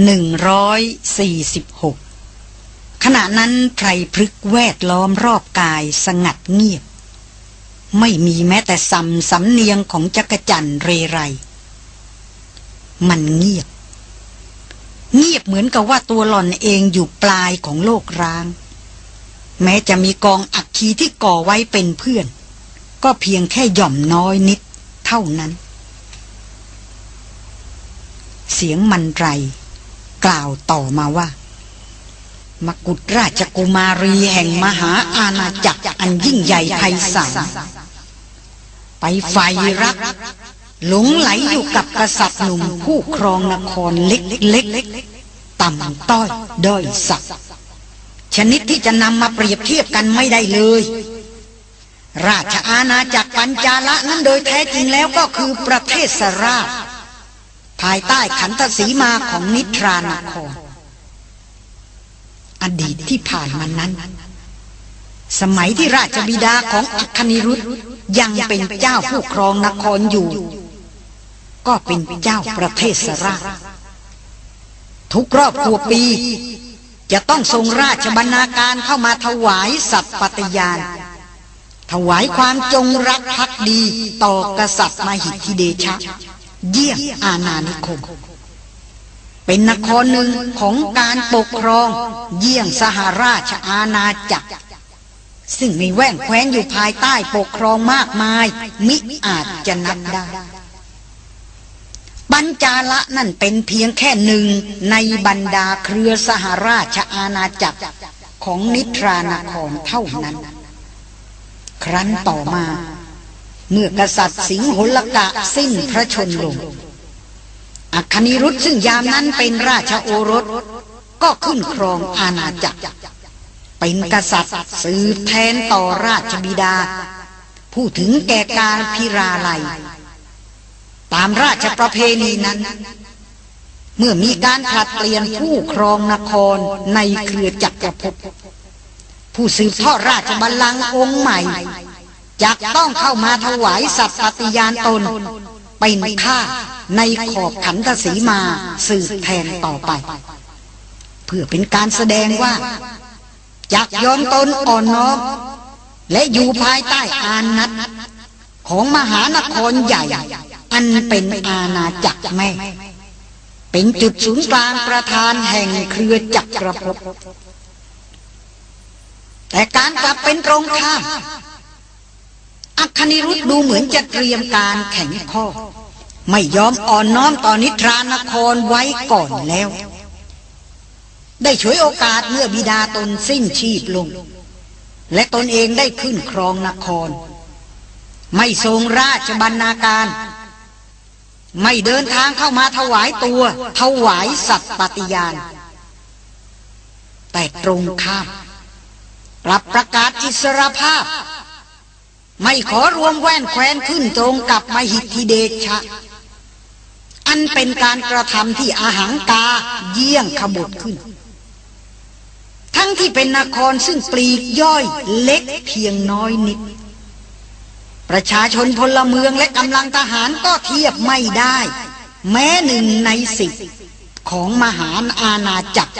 146 ขณะนั้นไพรพฤกแวดล้อมรอบกายสงัดเงียบ ไม่มีแม้แต่สำสำเนียงของจักจั่นเรไร มันเงียบ เงียบเหมือนกับว่าตัวหล่อนเองอยู่ปลายของโลกร้าง แม้จะมีกองอักคีที่ก่อไว้เป็นเพื่อน ก็เพียงแค่หย่อมน้อยนิดเท่านั้นเสียงมันไร กล่าวต่อมาว่า มกุฎราชกุมารีแห่งมหาอาณาจักรอันยิ่งใหญ่ไพศาลไปไฟรัก หลงไหลอยู่กับกษัตริย์หนุ่มผู้ครองนครเล็กๆต่ำต้อยด้อยสัก ชนิดที่จะนำมาเปรียบเทียบกันไม่ได้เลย ราชอาณาจักรปัญจาละนั้นโดยแท้จริงแล้วก็คือประเทศสราช ภายใต้ขันธสีมาของนิทรานคร อดีตที่ผ่านมานั้น สมัยที่ราชบิดาของอัคนิรุธยังเป็นเจ้าผู้ครองนครอยู่ ก็เป็นเจ้าประเทศสราชทุกรอบครัวปี จะต้องทรงราชบรรณาการเข้ามาถวายสัตย์ปฏิญาณ ถวายความจงรักภักดีต่อกษัตริย์มหิทธิเดชะ เยี่ยมอาณานิคม เป็นนครหนึ่งของการปกครอง เยี่ยงสหราชอาณาจักร ซึ่งมีแว่งแคว้นอยู่ภายใต้ปกครองมากมาย มิอาจจะนับได้บัญจาละนั่นเป็นเพียงแค่หนึ่งในบรรดาเครือสหราชอาณาจักรของนิทรานครเท่านั้น ครั้นต่อมา เมื่อกษัตริย์สิงหลกะสิ้นพระชนลง อัคนิรุธซึ่งยามนั้นเป็นราชโอรส ก็ขึ้นครองอาณาจักร เป็นกษัตริย์สืบแทนต่อราชบิดา ผู้ถึงแก่การพิราลัย ตามราชประเพณีนั้น เมื่อมีการผลัดเปลี่ยนผู้ครองนครในเครือจักรภพผู้สืบทอดราชบัลลังก์องค์ใหม่ จะต้องเข้ามาถวายสัตย์ปฏิญาณตน เป็นข้าในขอบขันธสีมาสืบแทนต่อไป เพื่อเป็นการแสดงว่าจักยอมตนอ่อนน้อมและอยู่ภายใต้อานัตของมหานครใหญ่ อันเป็นอาณาจักรแม่ เป็นจุดศูนย์กลางประธานแห่งเครือจักรภพแต่การกลับเป็นตรงข้าม อัคนิรุธดูเหมือนจะเตรียมการแข็งข้อ ไม่ยอมอ่อนน้อมต่อนิทรานครไว้ก่อนแล้ว ได้ฉวยโอกาสเมื่อบิดาตนสิ้นชีพลง และตนเองได้ขึ้นครองนคร ไม่ทรงราชบรรณาการ ไม่เดินทางเข้ามาถวายตัว ถวายสัตย์ปฏิญาณ แต่ตรงข้ามปรับประกาศอิสรภาพ ไม่ขอรวมแว่นแคว้นขึ้นตรงกับมหิทธิเดชะ อันเป็นการกระทำที่อาหังกาเยี่ยงขบฏขึ้น ทั้งที่เป็นนครซึ่งปลีกย่อยเล็กเพียงน้อยนิด ประชาชนพลเมืองและกำลังทหารก็เทียบไม่ได้ แม้หนึ่งในสิบของมหาอาณาจักร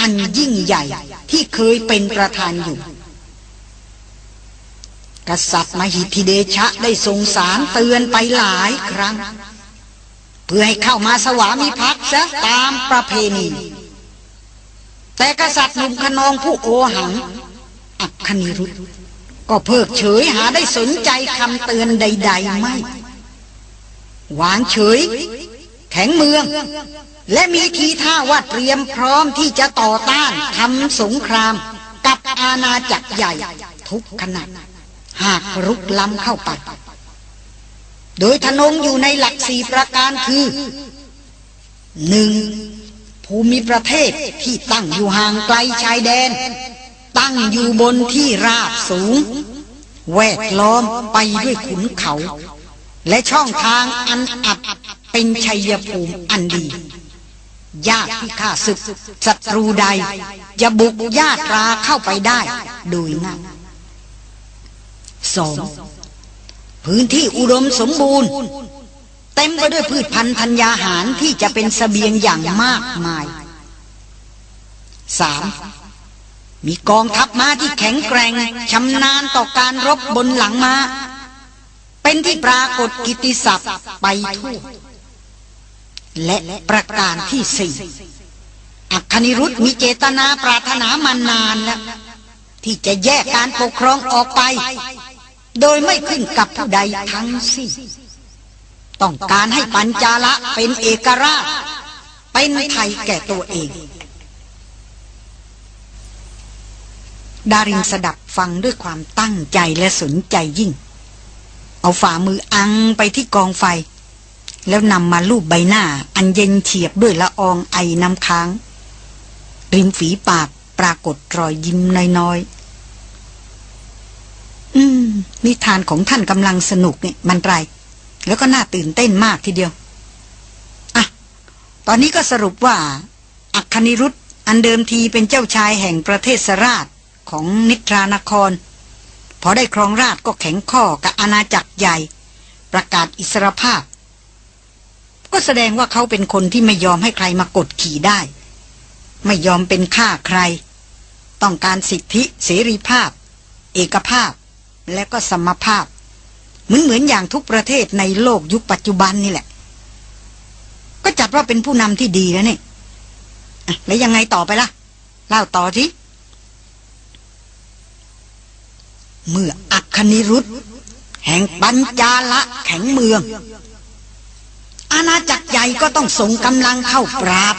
อันยิ่งใหญ่ที่เคยเป็นประธานอยู่ กษัตริย์มหิทธิเดชะได้ทรงสารเตือนไปหลายครั้ง เพื่อให้เข้ามาสวามิภักดิ์ซะตามประเพณี แต่กษัตริย์หนุ่มขนองผู้โอหัง อักคณิรุธก็เพิกเฉยหาได้สนใจคำเตือนใด ๆ ไม่ วางเฉย แข็งเมือง และมีทีท่าว่าเตรียมพร้อมที่จะต่อต้านทำสงครามกับอาณาจักรใหญ่ทุกขณะ หากรุกล้ำเข้าไป โดยทนงอยู่ในหลักสี่ประการคือหนึ่งภูมิประเทศที่ตั้งอยู่ห่างไกลชายแดน ตั้งอยู่บนที่ราบสูง แวดล้อมไปด้วยขุนเขา และช่องทางอันอับเป็นชัยภูมิอันดี ยากที่ข้าศึกศัตรูใด จะบุกญาตราเข้าไปได้โดยง่าย สองพื้นที่อุดมสมบูรณ์ เต็มไปด้วยพืชพันธุ์ธัญญาหารที่จะเป็นสเสบียงอย่างมากมายสามมีกองทัพม้าที่แข็งแกร่งชำนาญต่อการรบบนหลังม้า เป็นที่ปรากฏกิติศัพท์ไปทั่วและประการที่สี่อัคคณิรุธมีเจตนาปรารถนามานานแล้ว ที่จะแยกการปกครองออกไป โดยไม่ขึ้นกับผู้ใดทั้งสิ้นต้องการให้ปัญจาละเป็นเอกราช เป็นไทยแก่ตัวเอง ดารินสดับฟังด้วยความตั้งใจและสนใจยิ่ง เอาฝ่ามืออังไปที่กองไฟ แล้วนำมาลูบใบหน้า อันเย็นเฉียบด้วยละอองไอน้ำค้าง ริมฝีปากปรากฏรอยยิ้มน้อยๆ อืม นิทานของท่านกำลังสนุกเนี่ยมันไรแล้วก็น่าตื่นเต้นมากทีเดียว อะ ตอนนี้ก็สรุปว่า อัคคณิรุธอันเดิมทีเป็นเจ้าชายแห่งประเทศสราชของนิทรานคร พอได้ครองราชก็แข็งข้อกับอาณาจักรใหญ่ ประกาศอิสรภาพ ก็แสดงว่าเขาเป็นคนที่ไม่ยอมให้ใครมากดขี่ได้ ไม่ยอมเป็นข้าใคร ต้องการสิทธิเสรีภาพ เอกภาพ และก็สมภาพ เหมือนเหมือนอย่างทุกประเทศในโลกยุคปัจจุบันนี่แหละ ก็จัดว่าเป็นผู้นำที่ดีแล้วนี่แล้วยังไงต่อไปล่ะ เล่าต่อทีเมื่ออัคคณิรุธแห่งปัญจาละแข็งเมือง อาณาจักรใหญ่ก็ต้องส่งกำลังเข้าปราบ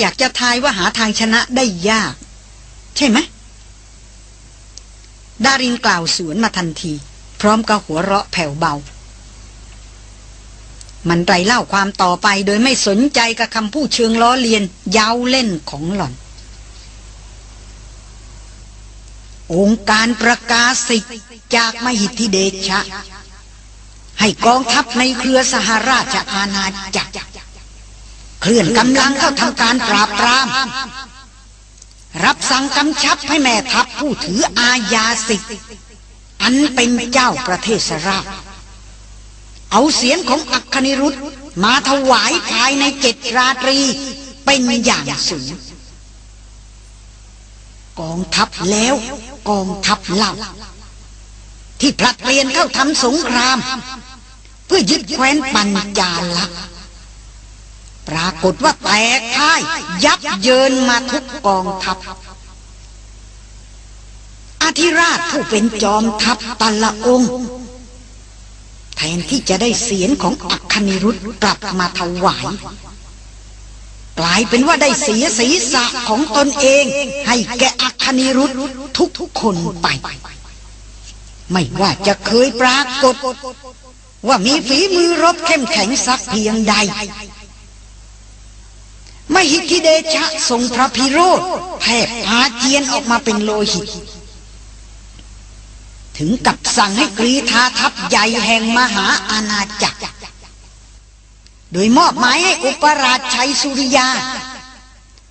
อยากจะทายว่าหาทางชนะได้ยาก ใช่ไหมดารินกล่าวสวนมาทันที พร้อมกับหัวเราะแผ่วเบา มันไรเล่าความต่อไปโดยไม่สนใจกับคำพูดเชิงล้อเลียนเย้าเล่นของหล่อน องค์การประกาศสิทธิ์จากมหิทธิเดชะ ให้กองทัพในเครือสหราชอาณาจักร เคลื่อนกำลังเข้าทำการปราบปราม รับสั่งกำชับให้แม่ทัพผู้ถืออาญาสิทธิ์อันเป็นเจ้าประเทศราชเอาเสียงของอัคคณิรุธมาถวายภายในเจ็ดราตรีเป็นอย่างสูงกองทัพแล้วกองทัพเล่า ที่ผลัดเปลี่ยนเข้าทำสงคราม เพื่อยึดแคว้นปัญจาละ ปรากฏว่าแตกพ่าย ยับเยินมาทุกกองทัพอาธิราชผู้เป็นจอมทัพแต่ละองค์แทนที่จะได้เสียงของอัคคณิรุธกลับมาถวาย กลายเป็นว่าได้เสียศีรษะของตนเอง ให้แกอัคคณิรุธทุกทุกคนไป ไม่ว่าจะเคยปรากฏ ว่ามีฝีมือรบเข้มแข็งสักเพียงใด มหิทธิเดชะทรงพระพิโรธแทบอาเจียนออกมาเป็นโลหิต ถึงกับสั่งให้กรีธาทัพใหญ่แห่งมหาอาณาจักร โดยมอบหมายให้อุปราชชัยสุริยา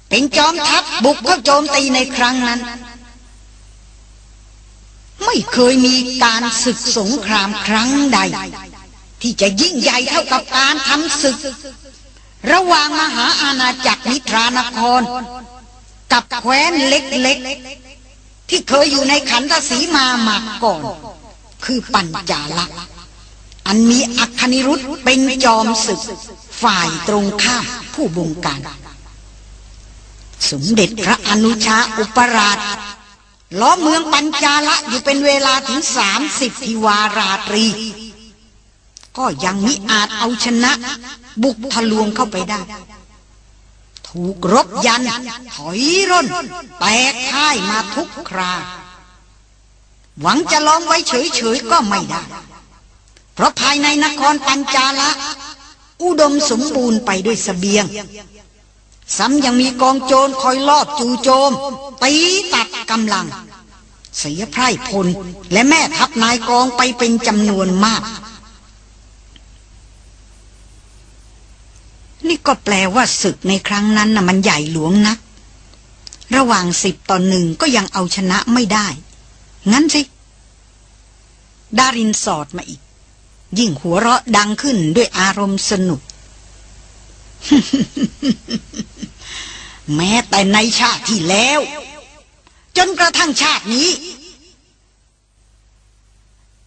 เป็นจอมทัพบุกเข้าโจมตีในครั้งนั้น ไม่เคยมีการศึกสงครามครั้งใด ที่จะยิ่งใหญ่เท่ากับการทำศึก ระหว่างมหาอาณาจักรนิทรานคร กับแคว้นเล็กๆ ที่เคยอยู่ในขันธสีมามาก่อน คือปัญจาลักษณ์อันมีอัคคณิรุธเป็นจอมศึก ฝ่ายตรงข้ามผู้บงการ สมเด็จพระอนุชาอุปราชล้อมเมืองปัญจาละอยู่เป็นเวลาถึงสามสิบทิวาราตรี ก็ยังมิอาจเอาชนะ บุกทะลวงเข้าไปได้ ถูกรบยัน ถอยร่น แตกค่ายมาทุกครา หวังจะลองไว้เฉยๆก็ไม่ได้ เพราะภายในนครปัญจาละ อุดมสมบูรณ์ไปด้วยสเสบียง ซ้ำยังมีกองโจรคอยลอบจู่โจม ตีตัดกำลัง เสียไพร่พลและแม่ทัพนายกองไปเป็นจำนวนมาก นี่ก็แปลว่าศึกในครั้งนั้นน่ะมันใหญ่หลวงนัก ระหว่างสิบต่อหนึ่งก็ยังเอาชนะไม่ได้ งั้นสิ ดารินสอดมาอีก ยิ่งหัวเราะดังขึ้นด้วยอารมณ์สนุก แม้แต่ในชาติที่แล้ว จนกระทั่งชาตินี้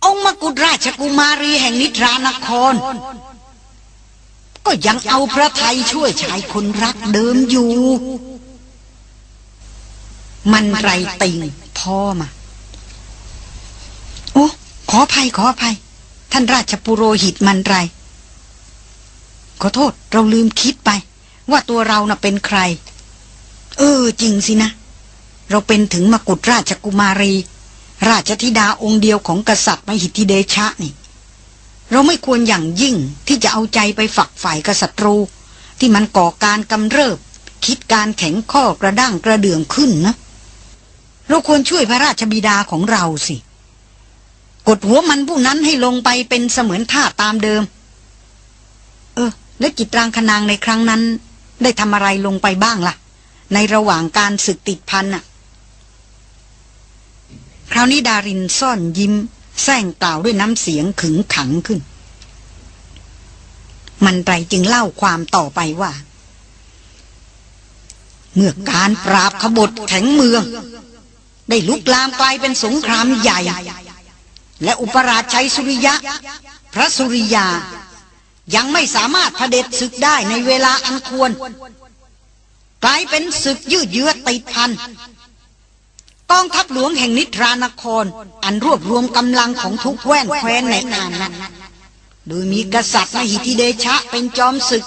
องค์มกุฎราชกุมารีแห่งนิทรานคร ก็ยังเอาพระไทยช่วยชายคนรักเดิมอยู่ มันไรติงพ่อมา โอ้ ขออภัยขออภัย ท่านราชปุโรหิตมันไร ขอโทษเราลืมคิดไป ว่าตัวเราน่ะเป็นใคร เออ จริงสินะ เราเป็นถึงมกุฎราชกุมารี ราชธิดาองค์เดียวของกษัตริย์มหิทธิเดชะนี่ เราไม่ควรอย่างยิ่งที่จะเอาใจไปฝักฝ่ายกษัตรู ที่มันก่อการกำเริบ คิดการแข็งข้อกระด้างกระเดื่องขึ้นนะ เราควรช่วยพระราชบิดาของเราสิ กดหัวมันผู้นั้นให้ลงไปเป็นเสมือนท่าตามเดิม เออ และกิจรางคนางในครั้งนั้น ได้ทำอะไรลงไปบ้างล่ะ ในระหว่างการศึกติดพันน่ะคราวนี้ดารินซ่อนยิ้ม แซงกล่าวด้วยน้ำเสียงขึงขังขึ้น มันไรจึงเล่าความต่อไปว่า เมื่อการปราบขบฏแข็งเมือง ได้ลุกลามกลายเป็นสงครามใหญ่ และอุปราชชัยสุริยะ พระสุริยา ยังไม่สามารถเผด็จศึกได้ในเวลาอันควร กลายเป็นศึกยืดเยื้อติดพัน กองทัพหลวงแห่งนิทรานคร อันรวบรวมกำลังของทุกแว่นแคว้นในอ่านนั้นโดยมีกษัตริย์มหิทธิเดชะเป็นจอมศึก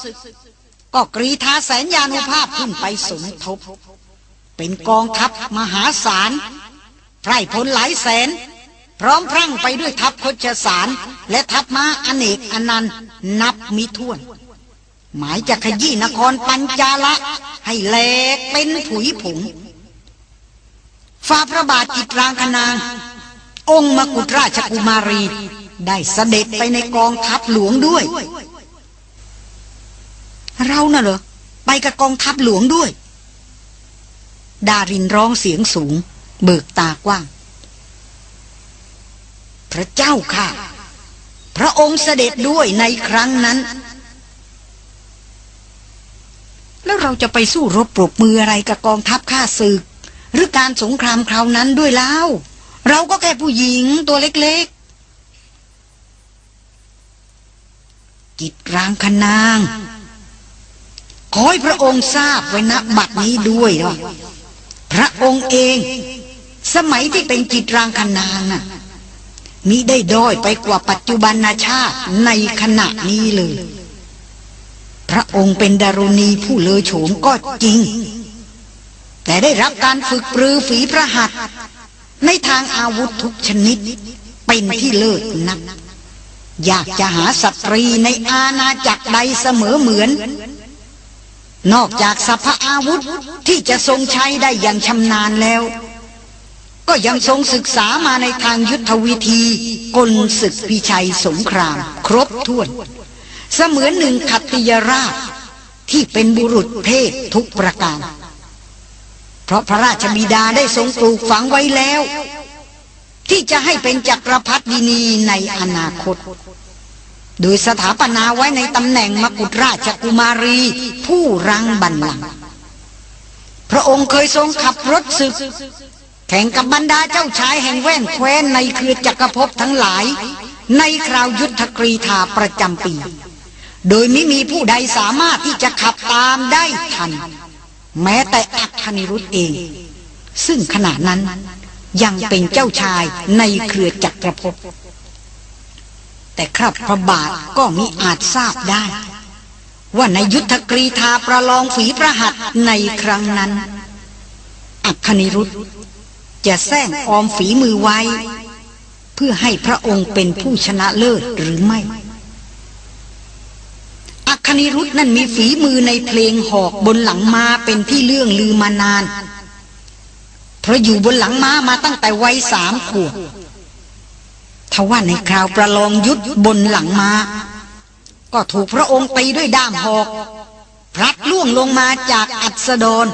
ก็กรีธาแสนยานุภาพขึ้นไปสมทบ เป็นกองทัพมหาศาลไพร่พลหลายแสน พร้อมพรั่งไปด้วยทัพพชสารและทัพม้าอเนกอนันต์นับมิถ้วน หมายจะขยี้นครปัญจาละ ให้แหลกเป็นผุยผง ฝ่าพระบาทจิตรางคนาง องค์มกุฎราชกุมารี ได้เสด็จไปในกองทัพหลวงด้วย เราน่ะเหรอ ไปกับกองทัพหลวงด้วย ดารินร้องเสียงสูง เบิกตากว้าง พระเจ้าค่ะ พระองค์เสด็จด้วยในครั้งนั้นแล้วเราจะไปสู้รบปรบมืออะไรกับกองทัพข้าศึก หรือการสงครามคราวนั้นด้วยแล้วเราก็แค่ผู้หญิงตัวเล็กๆ กิจรางคนาง ขอให้พระองค์ทราบไว้ณบัดนี้ด้วยว่าพระองค์เอง สมัยที่เป็นจิตรางคนางน่ะมิได้ด้อยไปกว่าปัจจุบันชาติในขณะนี้เลย พระองค์เป็นดารุณีผู้เลอโฉมก็จริง แต่ได้รับการฝึกปรือฝีพระหัตในทางอาวุธทุกชนิด เป็นที่เลิศนัก อยากจะหาสตรีในอาณาจักรใดเสมอเหมือน นอกจากสัพพอาวุธที่จะทรงใช้ได้อย่างชำนาญแล้ว ก็ยังทรงศึกษามาในทางยุทธวิธีกลศึกพิชัยสงคราม ครบถ้วน เสมือนหนึ่งขัตติยราชที่เป็นบุรุษเพศทุกประการ เพราะพระราชบิดาได้ทรงปลูกฝังไว้แล้ว ที่จะให้เป็นจักรพรรดินีในอนาคต โดยสถาปนาไว้ในตำแหน่งมกุฎราชกุมารี ผู้รังบัลลังก์พระองค์เคยทรงขับรถศึก แข่งกับบรรดาเจ้าชายแห่งแว่นแคว้นในเครือจักรภพทั้งหลาย ในคราวยุทธกรีธาประจำปี โดยไม่มีผู้ใดสามารถที่จะขับตามได้ทัน แม้แต่อัคคณิรุธเอง ซึ่งขณะนั้นยังเป็นเจ้าชายในเครือจักรภพแต่ครับพระบาทก็มิอาจทราบได้ ว่าในยุทธกรีธาประลองฝีประหัตในครั้งนั้น อัคคณิรุธจะแซงออมฝีมือไว้ เพื่อให้พระองค์เป็นผู้ชนะเลิศหรือไม่ คณิรุธนั่นมีฝีมือในเพลงหอกบนหลังม้าเป็นที่เลื่องลือมานาน เพราะอยู่บนหลังม้ามาตั้งแต่วัยสามขวบทว่าในคราวประลองยุทธบนหลังม้า ก็ถูกพระองค์ตีด้วยด้ามหอก พลัดล่วงลงมาจากอัสดร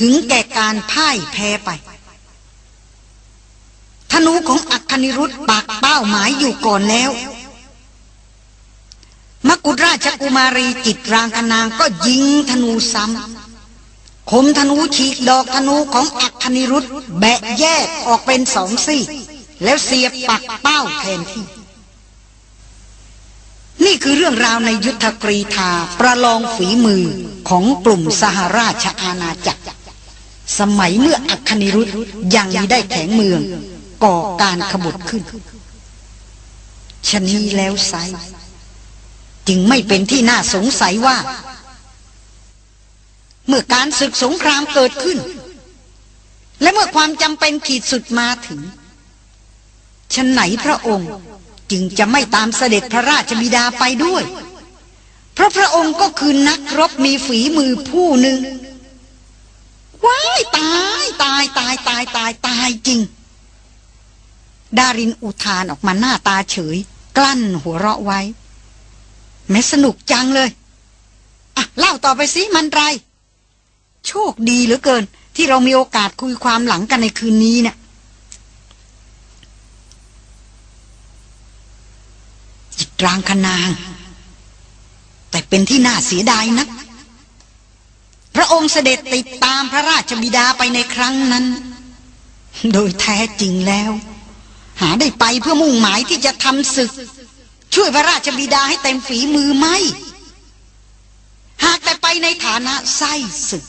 ถึงแก่การพ่ายแพ้ไป ธนูของอัคคณิรุธปากเป้าหมายอยู่ก่อนแล้ว มกุฎราชกุมารีจิตรางคนางก็ยิงธนูซ้ำคมธนูฉีกดอกธนูของอัคคณิรุธแบะแยกออกเป็นสองซี่ แล้วเสียบปักเป้าแทนที่ นี่คือเรื่องราวในยุทธกรีธาประลองฝีมือของกลุ่มสหราชอาณาจักร สมัยเมื่ออัคคณิรุธยังมิได้แข็งเมือง ก่อการขบฏขึ้นชนีแล้วไซ จึงไม่เป็นที่น่าสงสัยว่า เมื่อการศึกสงครามเกิดขึ้น และเมื่อความจำเป็นขีดสุดมาถึงฉันไหนพระองค์จึงจะไม่ตามเสด็จพระราชบิดาไปด้วย เพราะพระองค์ก็คือนักรบมีฝีมือผู้หนึ่งว้ายตายตายตายตายตายตายจริง ดารินอุทานออกมาหน้าตาเฉย กลั้นหัวเราะไว้ แม้สนุกจังเลย อะ เล่าต่อไปสิมันไร โชคดีเหลือเกิน ที่เรามีโอกาสคุยความหลังกันในคืนนี้เนะ่ยจิตรางคนาง แต่เป็นที่น่าเสียดายนัก พระองค์เสด็จติดตามพระราชบิดาไปในครั้งนั้น โดยแท้จริงแล้ว หาได้ไปเพื่อมุ่งหมายที่จะทำศึก ช่วยพระราชบิดาให้เต็มฝีมือไหม หากแต่ไปในฐานะไส้ศึก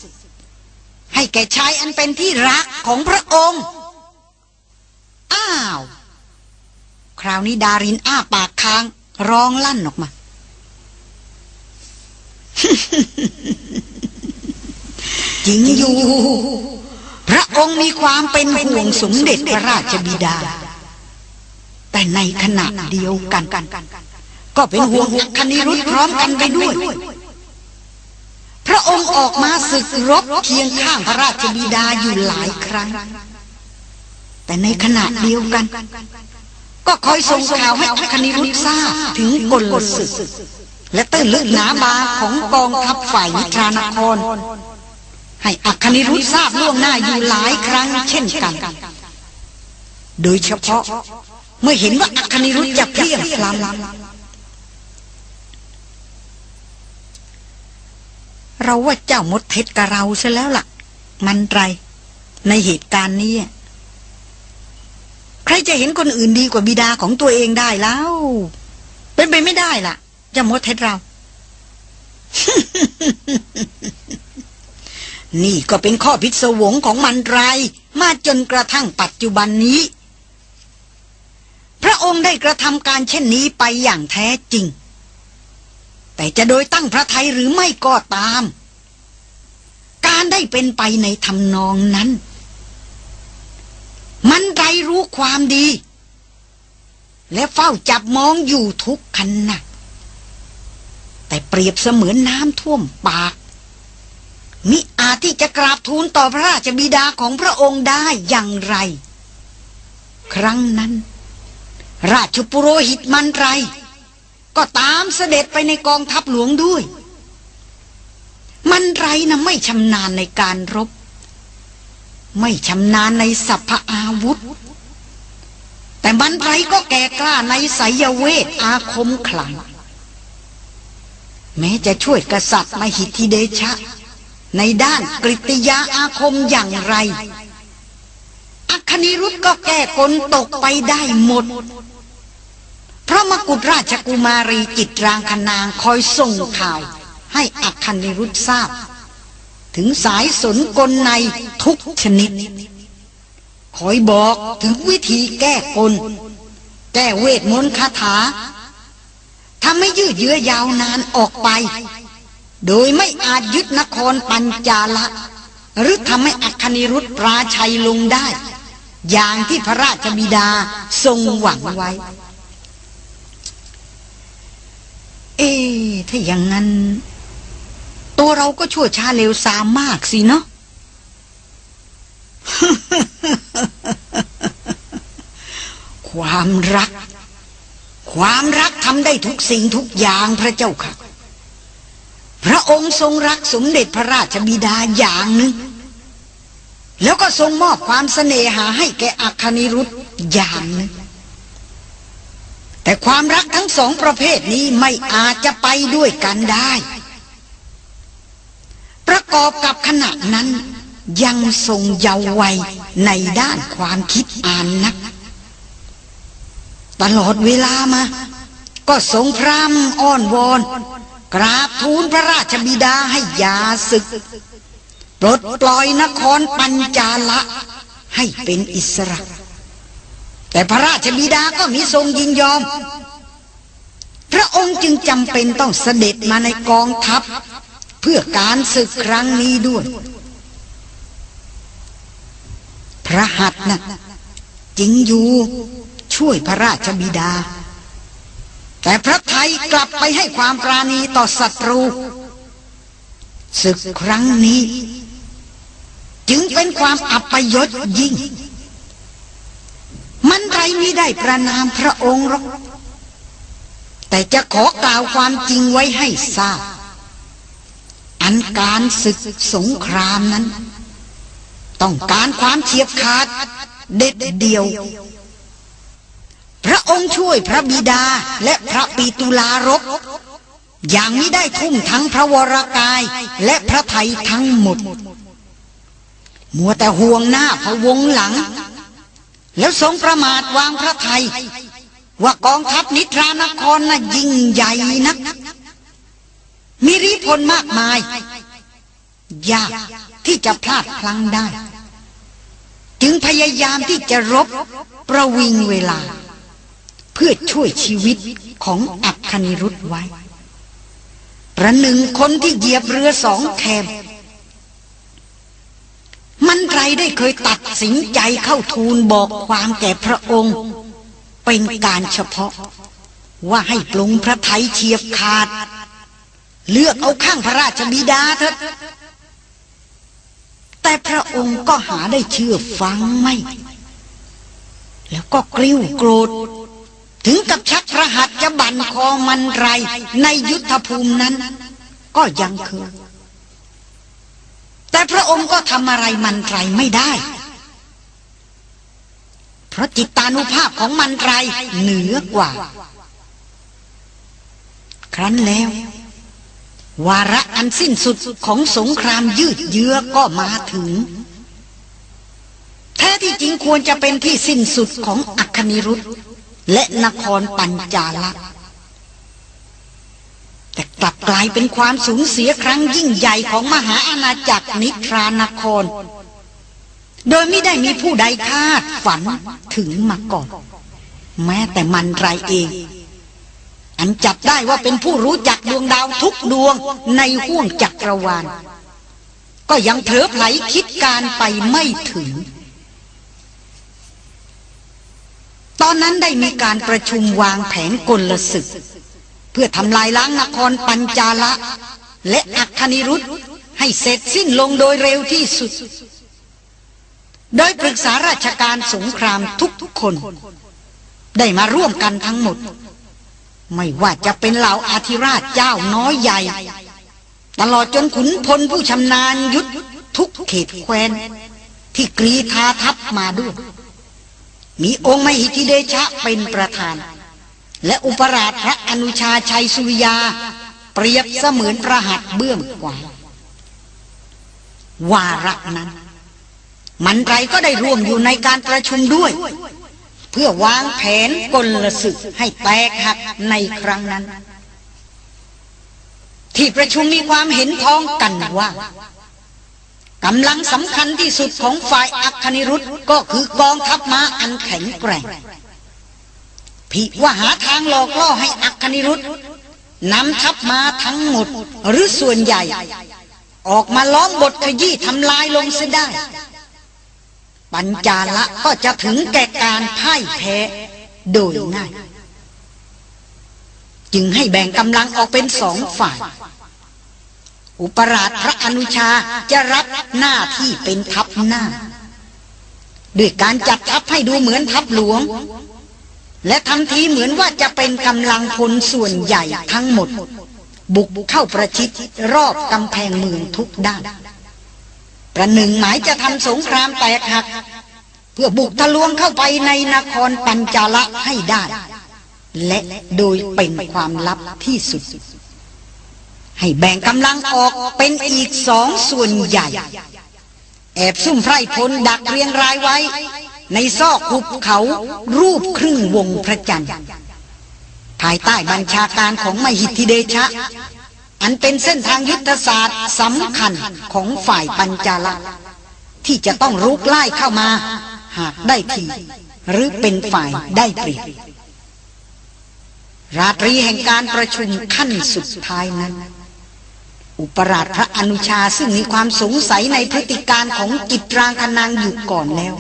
ให้แก่ชายอันเป็นที่รักของพระองค์ อ้าว คราวนี้ดารินอ้าปากค้างร้องลั่นออกมาจริงอยู่ พระองค์มีความเป็นห่วงสมเด็จพระราชบิดา แต่ในขณะเดียวกัน ก็เป็นห่วงคณิรุธพร้อมกันไปด้วย พระองค์ออกมาศึกรบเคียงข้างพระราชบิดาอยู่หลายครั้ง แต่ในขณะเดียวกัน ก็คอยส่งข่าวให้คณิรุธทราบถึงกลศึก และตื้นลึกหนาบาของกองทัพฝ่ายนิทรานคร ให้อัคนิรุธทราบล่วงหน้าอยู่หลายครั้งเช่นกัน โดยเฉพาะ เมื่อเห็นว่าอัคนิรุธจะเพียงพลันเราว่าเจ้ามดเท็จกับเราซะแล้วล่ะ มันไร ในเหตุการณ์นี้ใครจะเห็นคนอื่นดีกว่าบิดาของตัวเองได้แล้ว เป็นไปไม่ได้ล่ะเจ้ามดเท็จเรา นี่ก็เป็นข้อพิศวงของมันไร มาจนกระทั่งปัจจุบันนี้ พระองค์ได้กระทำการเช่นนี้ไปอย่างแท้จริง แต่จะโดยตั้งพระทัยหรือไม่ก็ตาม การได้เป็นไปในทำนองนั้น มันไรรู้ความดี และเฝ้าจับมองอยู่ทุกขณะแต่เปรียบเสมือนน้ำท่วมปากมิอาจที่จะกราบทูลต่อพระราชบิดาของพระองค์ได้อย่างไร ครั้งนั้น ราชปุโรหิตมันไร ก็ตามเสด็จไปในกองทัพหลวงด้วย มันไรนะไม่ชำนาญในการรบ ไม่ชำนาญในสัพพอาวุธ แต่มันไรก็แก่กล้าในไสยเวทอาคมขลัง แม้จะช่วยกษัตริย์มหิทธิเดชะ ในด้านกริยาอาคมอย่างไรอัคนิรุธก็แก้กลตกไปได้หมด พระมกุฎราชกุมารีจิตรางคนางคอยส่งข่าว ให้อัคนิรุธทราบ ถึงสายสนกลในทุกชนิด คอยบอกถึงวิธีแก้กลแก้เวทมนต์คาถาทำให้ยืดเยื้อยาวนานออกไป โดยไม่อาจยึดนครปัญจาละ หรือทำให้อัคนิรุธปราชัยลงได้ อย่างที่พระราชบิดาทรงหวังไว้ เอ๊ถ้าอย่างนั้น ตัวเราก็ชั่วช้าเร็วสามมากสิเนาะความรัก ความรักทำได้ทุกสิ่งทุกอย่างพระเจ้าค่ะ พระองค์ทรงรักสมเด็จพระราชบิดาอย่างหนึ่ง แล้วก็ทรงมอบความเสน่หาให้แก่อัคนิรุธอย่างหนึ่ง แต่ความรักทั้งสองประเภทนี้ไม่อาจจะไปด้วยกันได้ ประกอบกับขณะนั้น ยังทรงเยาว์วัยในด้านความคิดอ่านนัก ตลอดเวลามา ก็ทรงพรำอ้อนวอนกราบทูลพระราชบิดาให้ยาศึก ปลดปล่อยนครปัญจาละให้เป็นอิสระ แต่พระราชบิดาก็มิทรงยินยอม พระองค์จึงจำเป็นต้องเสด็จมาในกองทัพ เพื่อการศึกครั้งนี้ด้วย พระหัตถ์นะ่ะจริงอยู่ช่วยพระราชบิดา แต่พระไทยกลับไปให้ความปราณีต่อศัตรูศึกครั้งนี้ จึงเป็นความอัปยศยิ่ง มันไรมิได้ประนามพระองค์หรอก แต่จะขอกล่าวความจริงไว้ให้ทราบ อันการศึกสงครามนั้น ต้องการความเฉียบขาด เด็ดเดียว พระองค์ช่วยพระบิดาและพระปีตุลารบอย่างนี้ได้ทุ่มทั้งพระวรากายและพระไทยทั้งหมด มัวแต่ห่วงหน้าพะวงหลัง แล้วทรงประมาทวางพระไทย ว่ากองทัพนิทรานครน่ะยิ่งใหญ่นัก มีริพลมากมาย ยากที่จะพลาดพลั้งได้ จึงพยายามที่จะรบประวิงเวลา เพื่อช่วยชีวิตของอัคคณิรุธไว้ ประหนึ่งคนที่เหยียบเรือสองแคม มันไรได้เคยตัดสินใจเข้าทูลบอกความแก่พระองค์ เป็นการเฉพาะ ว่าให้ปรุงพระไทยเฉียบขาด เลือกเอาข้างพระราชบิดาเถิดแต่พระองค์ก็หาได้เชื่อฟังไม่ แล้วก็กริ้วโกรธ ถึงกับชักพระหัตจะบันคอมันไรในยุทธภูมินั้น ก็ยังคือ แต่พระองค์ก็ทำอะไรมันไตรไม่ได้ เพราะจิตตานุภาพของมันไตรเหนือกว่า ครั้นแล้ว วาระอันสิ้นสุดของสงครามยืดเยื้อก็มาถึง แท้ที่จริงควรจะเป็นที่สิ้นสุดของอัคนิรุธและนครปัญจาละ ลับกลายเป็นความสูญเสียครั้งยิ่งใหญ่ของมหาอาณาจักรนิทรานคร โดยไม่ได้มีผู้ใดคาดฝันถึงมาก่อน แม้แต่มันไรเอง อันจับได้ว่าเป็นผู้รู้จักดวงดาวทุกดวงในห้วงจักรวาล ก็ยังเผลอไผลคิดการไปไม่ถึงตอนนั้นได้มีการประชุมวางแผนกลศึก เพื่อทำลายล้างนครปัญจาละ และอัคคณิรุธให้เสร็จสิ้นลงโดยเร็วที่สุด โดยปรึกษาราชการสงครามทุกๆคน ได้มาร่วมกันทั้งหมด ไม่ว่าจะเป็นเหล่าอาธิราชเจ้าน้อยใหญ่ ตลอดจนขุนพลผู้ชำนาญยุทธทุกเขตแคว้น ที่กรีธาทัพมาด้วย มีองค์มหิทธิเดชะเป็นประธาน และอุปราชพระอนุชาชัยสุริยา เปรียบเสมือนประหัตเบื้องกว่า วาระนั้น มันไรก็ได้ร่วมอยู่ในการประชุมด้วย เพื่อวางแผนกลศึกให้แตกหักในครั้งนั้น ที่ประชุมมีความเห็นพ้องกันว่ากำลังสำคัญที่สุดของฝ่ายอัคคณิรุธก็คือกองทัพม้าอันแข็งแกร่ง ผิว่าหาทางหลอกล่อให้อัคคณิรุธนำทัพมาทั้งหมดหรือส่วนใหญ่ ออกมาล้อมบทขยี้ทำลายลงเสียได้ ปัญจาละก็จะถึงแก่การพ่ายแพ้โดยง่าย จึงให้แบ่งกำลังออกเป็นสองฝ่าย อุปราชพระอนุชาจะรับหน้าที่เป็นทัพหน้า ด้วยการจัดทัพให้ดูเหมือนทัพหลวง และทำทีเหมือนว่าจะเป็นกำลังพลส่วนใหญ่ทั้งหมด บุกเข้าประชิดรอบกำแพงเมืองทุกด้าน ประหนึ่งหมายจะทำสงครามแตกหัก เพื่อบุกทะลวงเข้าไปในนครปัญจาละให้ได้ และโดยเป็นความลับที่สุด ให้แบ่งกำลังออกเป็นอีกสองส่วนใหญ่ แอบซุ่มไพร่พลดักเรียงรายไว้ ในซอกหุบเขารูปครึ่งวงพระจันทร์ภายใต้บัญชาการของมหิทธิเดชะ อันเป็นเส้นทางยุทธศาสตร์สำคัญของฝ่ายปัญจาละที่จะต้องรุกไล่เข้ามา หากได้ทีหรือเป็นฝ่ายได้เปรียบราตรีแห่งการประชุมขั้นสุดท้ายนั้น อุปราชพระอนุชาซึ่งมีความสงสัยในพฤติการของจิตรางคนางอยู่ก่อนแล้ว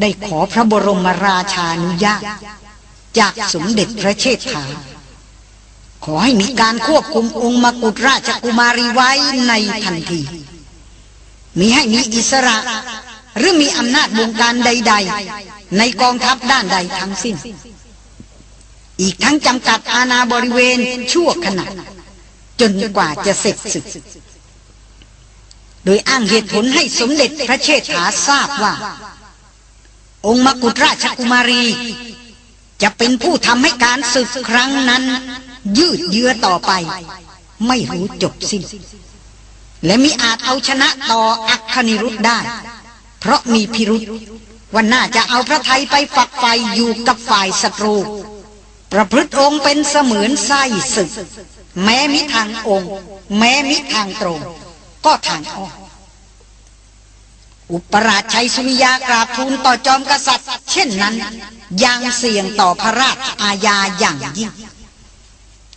ได้ขอพระบรมราชานุญาตจากสมเด็จพระเชษฐา ขอให้มีการควบคุมองค์มกุฎราชกุมารีไว้ในทันทีมีให้มีอิสระ หรือมีอำนาจบงการใด ๆ ในกองทัพด้านใดทั้งสิ้น อีกทั้งจำกัดอาณาบริเวณชั่วขณะจนกว่าจะเสร็จศึก โดยอ้างเหตุผลให้สมเด็จพระเชษฐาทราบว่า องค์มกุฎราชกุมารี จะเป็นผู้ทำให้การศึกครั้งนั้น ยืดเยื้อต่อไป ไม่รู้จบสิ้น และมิอาจเอาชนะต่ออัคคณิรุธได้ เพราะมีพิรุษว่าน่าจะเอาพระไทยไปฝักไฟอยู่กับฝ่ายศัตรู ประพฤติองค์เป็นเสมือนไส้ศึก แม้มิทางองค์ แม้มิทางตรง ก็ทางอ้อม อุปราชชัยสุริยากราบทูลต่อจอมกษัตริย์ เช่นนั้นยังเสี่ยงต่อพระราชอาญาอย่างยิ่ง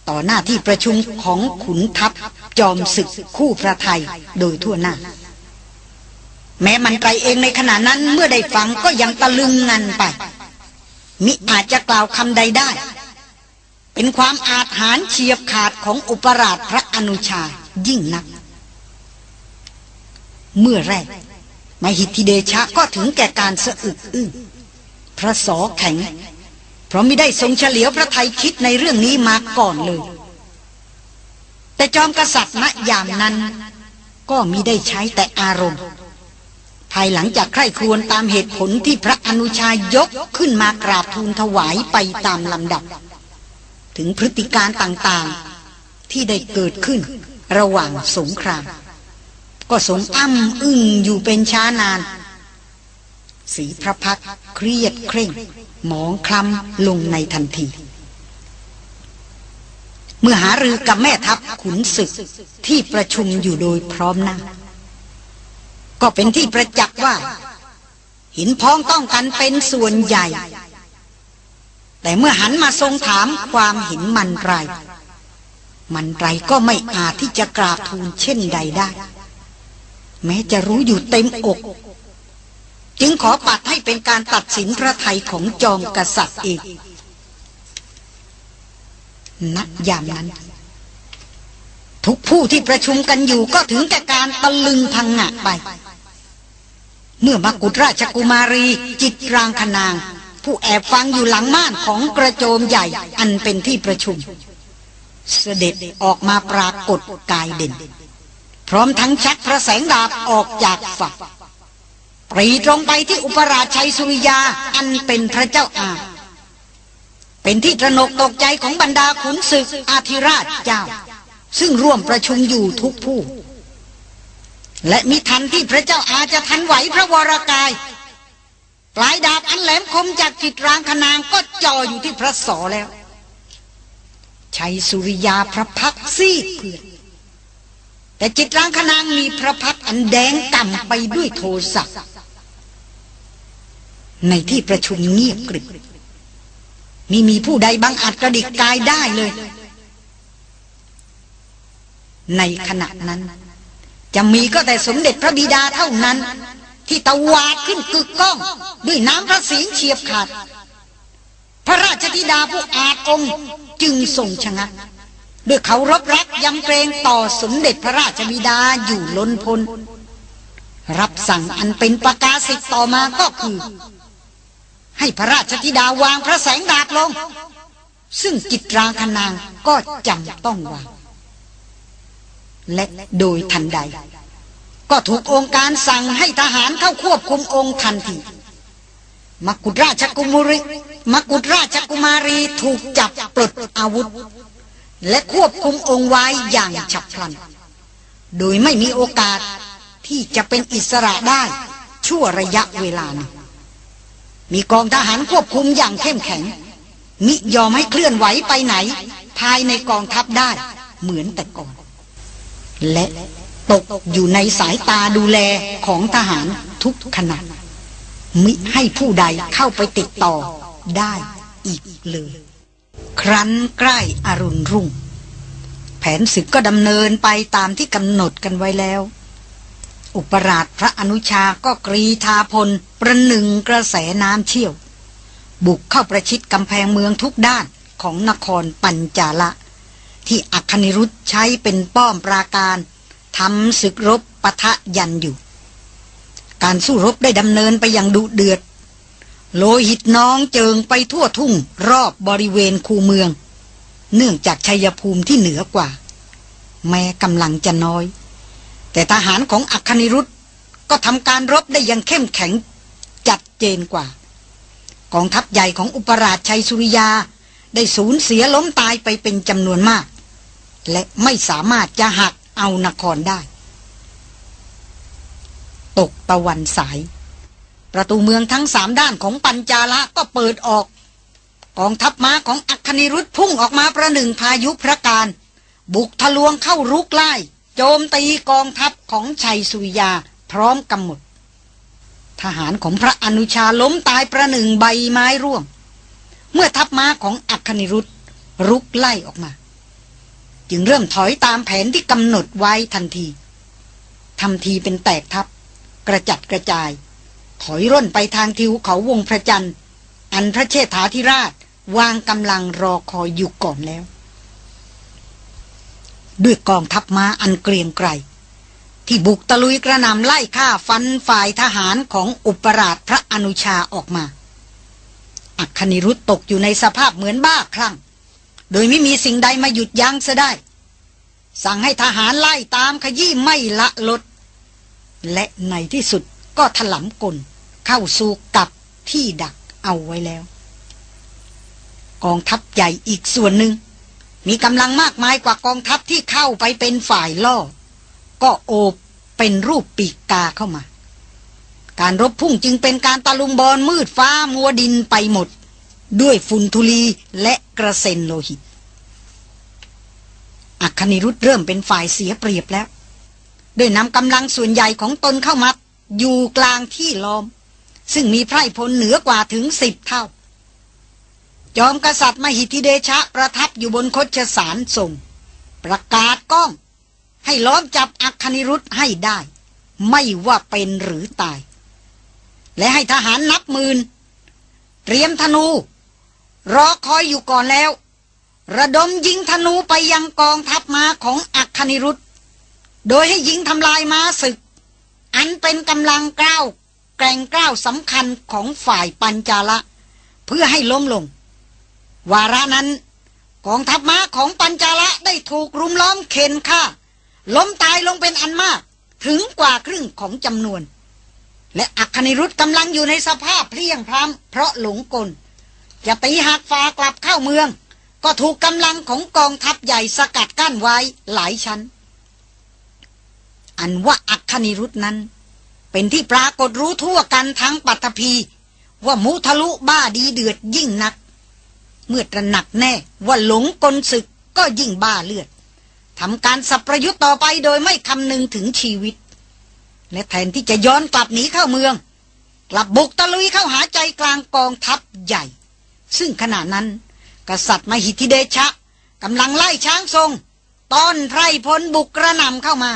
ต่อหน้าที่ประชุมของขุนทัพจอมศึกคู่พระไทยโดยทั่วหน้า แม้มันไตรเองในขณะนั้นเมื่อได้ฟังก็ยังตะลึงงันไป มิอาจจะกล่าวคำใดได้ เป็นความอาจหารเฉียบขาดของอุปราชพระอนุชายิ่งนัก เมื่อแรก มหิทธิเดชะก็ถึงแก่การสะอึกอึ้งพระสอแข็ง เพราะไม่ได้ทรงเฉลียวพระไทยคิดในเรื่องนี้มาก่อนเลย แต่จอมกษัตริย์ณยามนั้น ก็มิได้ใช้แต่อารมณ์ ภายหลังจากใคร่ครวญตามเหตุผลที่พระอนุชายกขึ้นมากราบทูลถวายไปตามลำดับ ถึงพฤติการต่างๆที่ได้เกิดขึ้นระหว่างสงคราม ก็สงอ้ำอึ้งอยู่เป็นช้านาน สีพระพักเครียดเคร่ง หมองคล้ำลงในทันที เมื่อหารือกับแม่ทัพขุนศึกที่ประชุมอยู่โดยพร้อมหน้า ก็เป็นที่ประจักษ์ว่า หินพ้องต้องกันเป็นส่วนใหญ่ แต่เมื่อหันมาทรงถามความเห็นมันไร มันไรก็ไม่อาจที่จะกราบทูลเช่นใดได้ แม้จะรู้อยู่เต็มอก จึงขอปัดให้เป็นการตัดสินพระไทยของจอมกษัตริย์เองณยามนั้น ทุกผู้ที่ประชุมกันอยู่ก็ถึงแก่การตะลึงพังงะไป เมื่อมากุฎราชกุมารีจิตรางคนาง ผู้แอบฟังอยู่หลังม่านของกระโจมใหญ่อันเป็นที่ประชุม เสด็จออกมาปรากฏกายเด่น พร้อมทั้งชักพระแสงดาบออกจากฝักปรีตรงไปที่อุปราชชัยสุริยาอันเป็นพระเจ้าอาเป็นที่ตระหนกตกใจของบรรดาขุนศึกอาธิราชเจ้า ซึ่งร่วมประชุมอยู่ทุกผู้ และมิทันที่พระเจ้าอาจะทันไหวพระวรากายปลายดาบอันแหลมคมจากจิตรางคนางก็จ่ออยู่ที่พระสอแล้วชัยสุริยาพระพักซีดเพื่อน แต่จิตรางคนางมีพระพักอันแดงก่ำไปด้วยโทสะในที่ประชุมเงียบกริบมีมีผู้ใดบังอาจกระดิกกายได้เลย ในขณะนั้น จะมีก็แต่สมเด็จพระบิดาเท่านั้น ที่ตะวาดขึ้นกึกก้อง ด้วยน้ำพระสิงเฉียบขาด พระราชธิดาผู้อาจองจึงทรงชะงัก ด้วยเขารบรักยำเกรงต่อสมเด็จพระราชบิดาอยู่ล้นพล รับสั่งอันเป็นประกาศสิทธิ์ต่อมาก็คือ ให้พระราชธิดาวางพระแสงดาบลง ซึ่งจิตราคนางก็จำต้องวาง และโดยทันใด ก็ถูกองค์การสั่งให้ทหารเข้าควบคุมองค์ทันทีมกุฎราชกุมุริมกุฎราชกุมารีถูกจับปลดอาวุธ และควบคุมองค์ไว้อย่างฉับพลัน โดยไม่มีโอกาสที่จะเป็นอิสระได้ชั่วระยะเวลานึงมีกองทหารควบคุมอย่างเข้มแข็ง มิยอมให้เคลื่อนไหวไปไหน ภายในกองทัพได้เหมือนแต่ก่อน และตกอยู่ในสายตาดูแลของทหารทุกขณะมิให้ผู้ใดเข้าไปติดต่อได้อีกเลย ครั้นใกล้อรุณรุ่ง แผนศึกก็ดำเนินไปตามที่กำหนดกันไว้แล้ว อุปราชพระอนุชาก็กรีธาพล ประหนึ่งกระแสน้ำเชี่ยว บุกเข้าประชิดกำแพงเมืองทุกด้านของนครปัญจาละ ที่อัคนิรุธใช้เป็นป้อมปราการทำศึกรบปะทะยันอยู่ การสู้รบได้ดำเนินไปอย่างดุเดือด โลหิตน้องเจิงไปทั่วทุ่งรอบบริเวณคูเมือง เนื่องจากชัยภูมิที่เหนือกว่า แม้กำลังจะน้อย แต่ทหารของอัคนิรุธก็ทำการรบได้อย่างเข้มแข็งจัดเจนกว่า กองทัพใหญ่ของอุปราชชัยสุริยา ได้สูญเสียล้มตายไปเป็นจำนวนมาก และไม่สามารถจะหักเอานครได้ ตกตะวันสาย ประตูเมืองทั้งสามด้านของปัญจาละก็เปิดออกกองทัพม้าของอัคนิรุธพุ่งออกมาประหนึ่งพายุพระการ บุกทะลวงเข้ารุกไล่ โจมตีกองทัพของชัยสุยาพร้อมกำหนดทหารของพระอนุชาล้มตายประหนึ่งใบไม้ร่วง เมื่อทัพม้าของอัคนิรุธรุกไล่ออกมา จึงเริ่มถอยตามแผนที่กำหนดไว้ทันทีทำทีเป็นแตกทับกระจัดกระจาย ถอยร่นไปทางทิวเขาวงพระจันทร์ อันพระเชษฐาธิราชวางกำลังรอคอยอยู่ก่อนแล้ว ด้วยกองทัพม้าอันเกรียงไกรที่บุกตะลุยกระนำไล่ฆ่าฟันฝ่ายทหารของอุปราชพระอนุชาออกมา อักคณิรุตตกอยู่ในสภาพเหมือนบ้าคลั่ง โดยไม่มีสิ่งใดมาหยุดยั้งเสียได้ สั่งให้ทหารไล่ตามขยี้ไม่ละลด และในที่สุดก็ถลำกล เข้าสู่กับที่ดักเอาไว้แล้ว กองทัพใหญ่อีกส่วนหนึ่ง มีกำลังมากมายกว่ากองทัพที่เข้าไปเป็นฝ่ายล่อ ก็โอบเป็นรูปปีกกาเข้ามา การรบพุ่งจึงเป็นการตะลุมบอลมืดฟ้ามัวดินไปหมด ด้วยฝุ่นทุลีและกระเซ็นโลหิต อัคนิรุธเริ่มเป็นฝ่ายเสียเปรียบแล้วโดยนำกำลังส่วนใหญ่ของตนเข้ามาอยู่กลางที่ล้อม ซึ่งมีไพร่พลเหนือกว่าถึงสิบเท่า จอมกษัตริย์มหิทธิเดชะประทับอยู่บนคชสารทรง ประกาศก้อง ให้ล้อมจับอัคนิรุธให้ได้ ไม่ว่าเป็นหรือตาย และให้ทหารนับหมื่นเตรียมธนู รอคอยอยู่ก่อนแล้ว ระดมยิงธนูไปยังกองทัพม้าของอัคคณิรุธโดยให้ยิงทำลายม้าศึก อันเป็นกำลังกล้าว แกร่งกล้าวสำคัญของฝ่ายปัญจาละ เพื่อให้ล้มลง วาระนั้นกองทัพม้าของปัญจาละได้ถูกรุมล้อมเข็นฆ่า ล้มตายลงเป็นอันมาก ถึงกว่าครึ่งของจำนวน และอัคคณิรุธกำลังอยู่ในสภาพเพลียงพร้ำเพราะหลงกล จะตีหักฟ้ากลับเข้าเมือง ก็ถูกกำลังของกองทัพใหญ่สกัดกั้นไว้หลายชั้น อันว่าอัคคณิรุธนั้น เป็นที่ปรากฏรู้ทั่วกันทั้งปัตภีว่ามุทะลุบ้าดีเดือดยิ่งนัก เมื่อตระหนักแน่ว่าหลงกลศึกก็ยิ่งบ้าเลือดทำการสับประยุทธ์ต่อไปโดยไม่คำนึงถึงชีวิต และแทนที่จะย้อนกลับหนีเข้าเมือง กลับบุกตะลุยเข้าหาใจกลางกองทัพใหญ่ ซึ่งขณะนั้น กษัตริย์มหิทธิเดชะกำลังไล่ช้างทรง ต้อนไพรพลบุกกระนำเข้ามา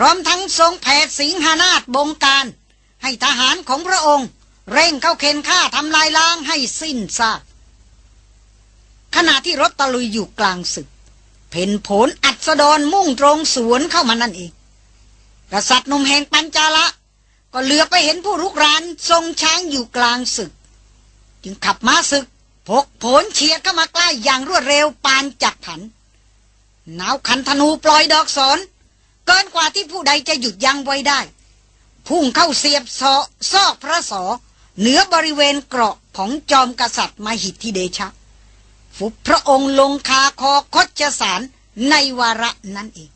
พร้อมทั้งทรงแผดสิงหานาฏบงการ ให้ทหารของพระองค์ เร่งเข้าเข็นฆ่าทำลายล้างให้สิ้นซากขณะที่รถตะลุยอยู่กลางศึก เพนผลอัศดรมุ่งตรงสวนเข้ามานั่นเอง กษัตริย์นมแห่งปัญจาละ ก็เหลือไปเห็นผู้รุกรานทรงช้างอยู่กลางศึก จึงขับม้าศึกพกผลเฉียดเข้ามาใกล้อย่างรวดเร็วปานจักผันหนาวขันธนูปล่อยดอกสอน เกินกว่าที่ผู้ใดจะหยุดยั้งไว้ได้ พุ่งเข้าเสียบซอซอกพระสอ เหนือบริเวณเกราะของจอมกษัตริย์มหิทธิเดชะ ฟุบพระองค์ลงคาคอคดสารในวาระนั้นเอง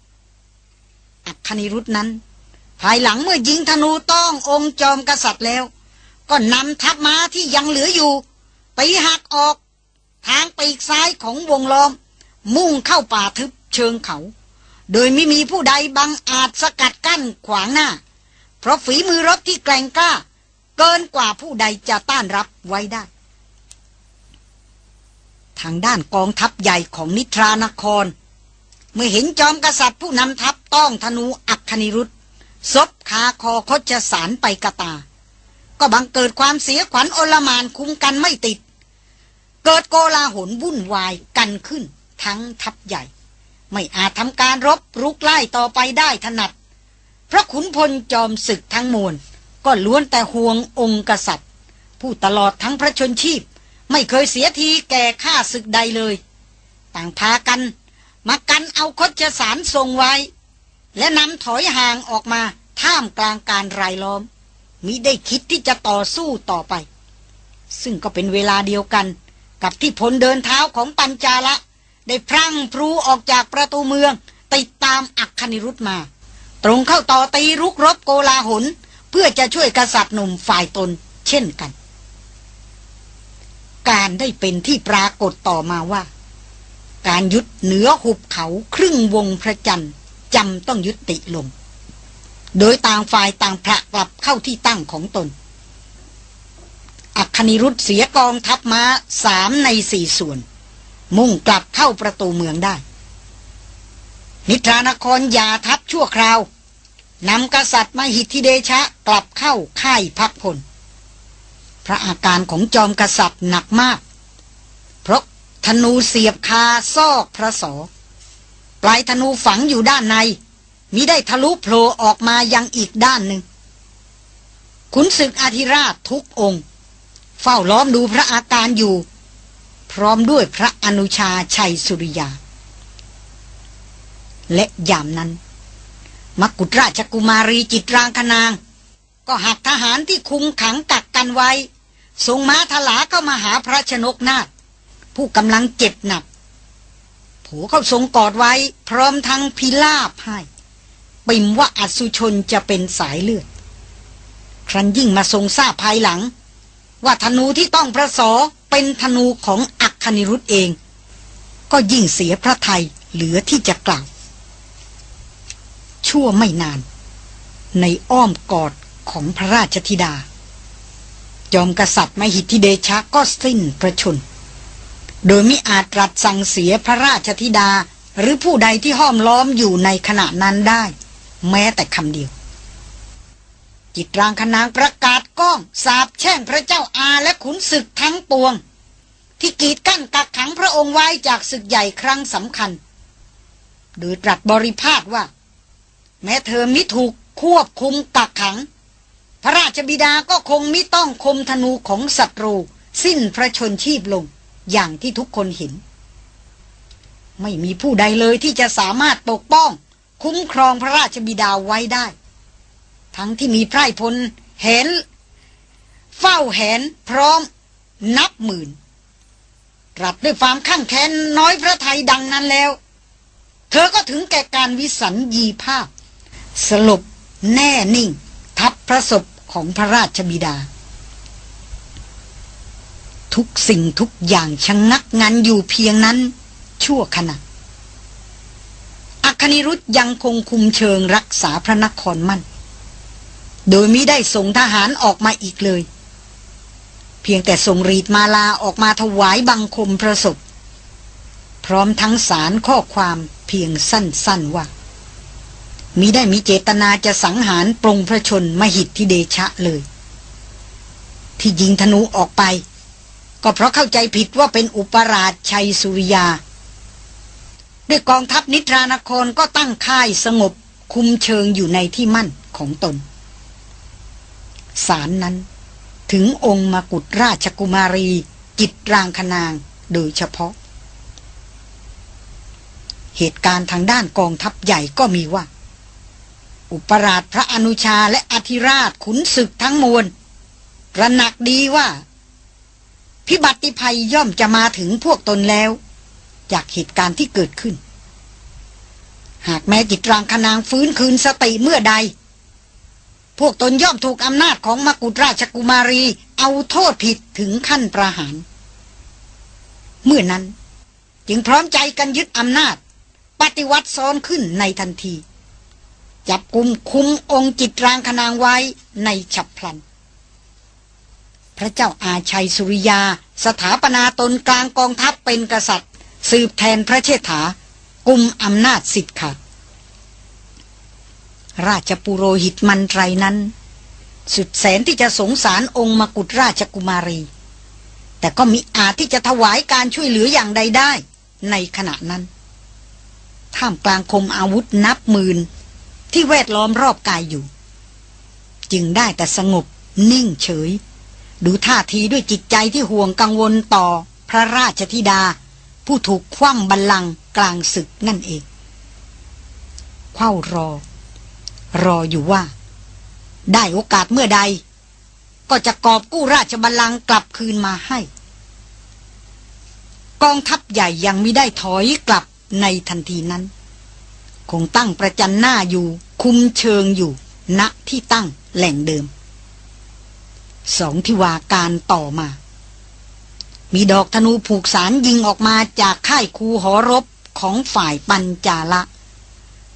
อัคนิรุธนั้น ภายหลังเมื่อยิงธนูต้ององค์จอมกษัตริย์แล้ว ก็นำทัพม้าที่ยังเหลืออยู่ตีหักออก ทางปีกซ้ายของวงล้อม มุ่งเข้าป่าทึบเชิงเขา โดยไม่มีผู้ใดบังอาจสกัดกั้นขวางหน้า เพราะฝีมือรบที่แกร่งกล้า เกินกว่าผู้ใดจะต้านรับไว้ได้ ทางด้านกองทัพใหญ่ของนิทรานคร เมื่อเห็นจอมกษัตริย์ผู้นำทัพต้องธนูอัคนิรุธซบคาคอคดสารไปกระตา ก็บังเกิดความเสียขวัญโอลมานคุมกันไม่ติด เกิดโกลาหลวุ่นวายกันขึ้นทั้งทัพใหญ่ ไม่อาจทำการรบรุกไล่ต่อไปได้ถนัด เพราะขุนพลจอมศึกทั้งมวลก็ล้วนแต่ห่วงองค์กษัตริย์ ผู้ตลอดทั้งพระชนชีพ ไม่เคยเสียทีแก่ข้าศึกใดเลย ต่างพากัน มากันเอาคดจสารทรงไว้ และนำถอยห่างออกมาท่ามกลางการรายล้อม มิได้คิดที่จะต่อสู้ต่อไป ซึ่งก็เป็นเวลาเดียวกันกับที่พลเดินเท้าของปัญจาละ ได้พรั่งพรูออกจากประตูเมืองติดตามอักคณิรุธมา ตรงเข้าต่อตีรุกรบโกลาหล เพื่อจะช่วยกษัตริย์หนุ่มฝ่ายตนเช่นกัน การได้เป็นที่ปรากฏต่อมาว่า การยุดเหนือหุบเขาครึ่งวงพระจันทร์จำต้องยุติลง โดยต่างฝ่ายต่างพระกลับเข้าที่ตั้งของตน อัคคณิรุธเสียกองทัพม้าสามในสี่ส่วน มุ่งกลับเข้าประตูเมืองได้ นิทรานครยาทัพชั่วคราวนำกษัตริย์มาหิทธิเดชะกลับเข้าค่ายพักพล พระอาการของจอมกษัตริย์หนักมาก เพราะธนูเสียบคาซอกพระสอปลายธนูฝังอยู่ด้านในมิได้ทะลุโผล่ออกมายังอีกด้านหนึ่งขุนศึกอาธิราชทุกองค์ เฝ้าล้อมดูพระอาการอยู่ พร้อมด้วยพระอนุชาชัยสุริยา และยามนั้น มกุฎราชกุมารีจิตรางคนาง ก็หักทหารที่คุมขังกักกันไว้ส่งม้าทลาเข้ามาหาพระชนกนาถผู้กำลังเจ็บหนักผัวเขาทรงกอดไว้ พร้อมทั้งพิลาบให้ปิมว่าอสุชนจะเป็นสายเลือด ครั้นยิ่งมาทรงทราบภายหลัง ว่าธนูที่ต้องพระสอ เป็นธนูของอักคณิรุธเอง ก็ยิ่งเสียพระไทยเหลือที่จะกล่าวชั่วไม่นาน ในอ้อมกอดของพระราชธิดา จอมกษัตริย์มหิทธิเดชะก็สิ้นประชน โดยมิอาจรัสสั่งเสียพระราชธิดาหรือผู้ใดที่ห้อมล้อมอยู่ในขณะนั้นได้ แม้แต่คำเดียว จิตรางคนางประกาศก้อง สาบแช่งพระเจ้าอาและขุนศึกทั้งปวง ที่กีดกั้นกักขังพระองค์ไว้จากศึกใหญ่ครั้งสำคัญ โดยตรัสบริพาทว่า แม้เธอมิถูกควบคุมกักขัง พระราชบิดาก็คงมิต้องคมธนูของศัตรู สิ้นพระชนชีพลงอย่างที่ทุกคนเห็น ไม่มีผู้ใดเลยที่จะสามารถปกป้อง คุ้มครองพระราชบิดาไว้ได้ ทั้งที่มีไพรพลเห็น เฝ้าแหนพร้อม นับหมื่นรัดด้วยความข้างแค้นน้อยพระไทยดังนั้นแล้ว เธอก็ถึงแก่การวิสัญญีภาพ สลบแน่นิ่ง ทับพระศพของพระราชบิดา ทุกสิ่งทุกอย่างชะงงักงันอยู่เพียงนั้น ชั่วขณะอัคนิรุธยังคงคุมเชิงรักษาพระนครมั่น โดยมิได้ส่งทหารออกมาอีกเลย เพียงแต่ส่งรีดมาลาออกมาถวายบังคมพระศพพร้อมทั้งสารข้อความเพียงสั้นๆว่ามิได้มีเจตนาจะสังหารปรงพระชนมหิตทิเดชะเลย ที่ยิงธนูออกไป ก็เพราะเข้าใจผิดว่าเป็นอุปราชชัยสุริยา ด้วยกองทัพนิทรานครก็ตั้งค่ายสงบคุมเชิงอยู่ในที่มั่นของตน สารนั้น ถึงองค์มกุฎราชกุมารี จิตรางคนางโดยเฉพาะ เหตุการณ์ทางด้านกองทัพใหญ่ก็มีว่า อุปราชพระอนุชาและอธิราชขุนศึกทั้งมวลระหนักดีว่า พิบัติภัยย่อมจะมาถึงพวกตนแล้ว จากเหตุการณ์ที่เกิดขึ้น หากแม้จิตรางคนางฟื้นคืนสติเมื่อใด วกตนย่อมถูกอำนาจของมกุฎราชกุมารี เอาโทษผิดถึงขั้นประหาร เมื่อนั้น จึงพร้อมใจกันยึดอำนาจ ปฏิวัติซ้อนขึ้นในทันที จับกลุ่มคุมองค์จิตรางคนางไว้ในฉับพลัน พระเจ้าอาชัยสุริยา สถาปนาตนกลางกองทัพเป็นกษัตริย์ สืบแทนพระเชษฐากุมอำนาจสิทธิ์ขาด ราชปุโรหิตมันไรนั้น สุดแสนที่จะสงสารองค์มกุฎราชกุมารี แต่ก็มีอาจที่จะถวายการช่วยเหลืออย่างใดได้ ในขณะนั้น ท่ามกลางคมอาวุธนับหมื่นที่แวดล้อมรอบกายอยู่ จึงได้แต่สงบนิ่งเฉย ดูท่าทีด้วยจิตใจที่ห่วงกังวลต่อพระราชธิดา ผู้ถูกคว่ำบัลลังก์กลางศึกนั่นเองเฝ้ารอ รออยู่ว่า ได้โอกาสเมื่อใด ก็จะกอบกู้ราชบัลลังก์กลับคืนมาให้ กองทัพใหญ่ยังไม่ได้ถอยกลับในทันทีนั้น คงตั้งประจันหน้าอยู่คุมเชิงอยู่ณที่ตั้งแหล่งเดิม สองทิวาการต่อมามีดอกธนูผูกสารยิงออกมาจากค่ายคูหอรบของฝ่ายปัญจาละ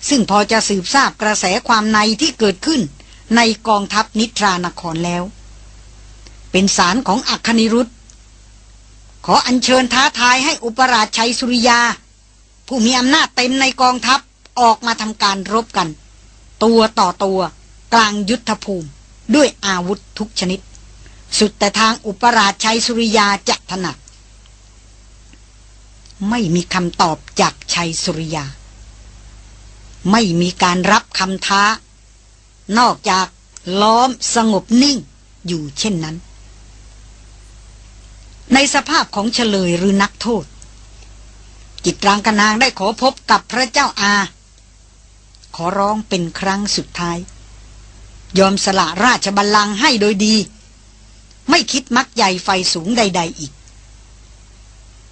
ซึ่งพอจะสืบทราบกระแสความในที่เกิดขึ้น ในกองทัพนิทรานครแล้ว เป็นสารของอัคนิรุธขออัญเชิญท้าทายให้อุปราชชัยสุริยา ผู้มีอำนาจเต็มในกองทัพออกมาทำการรบกัน ตัวต่อตัว กลางยุทธภูมิ ด้วยอาวุธทุกชนิด สุดแต่ทางอุปราชชัยสุริยาจะถนัดไม่มีคำตอบจากชัยสุริยา ไม่มีการรับคำท้า นอกจากล้อมสงบนิ่งอยู่เช่นนั้น ในสภาพของเฉลยหรือนักโทษ จิตรางกนางได้ขอพบกับพระเจ้าอา ขอร้องเป็นครั้งสุดท้าย ยอมสละราชบัลลังก์ให้โดยดี ไม่คิดมักใหญ่ไฟสูงใด ๆ อีก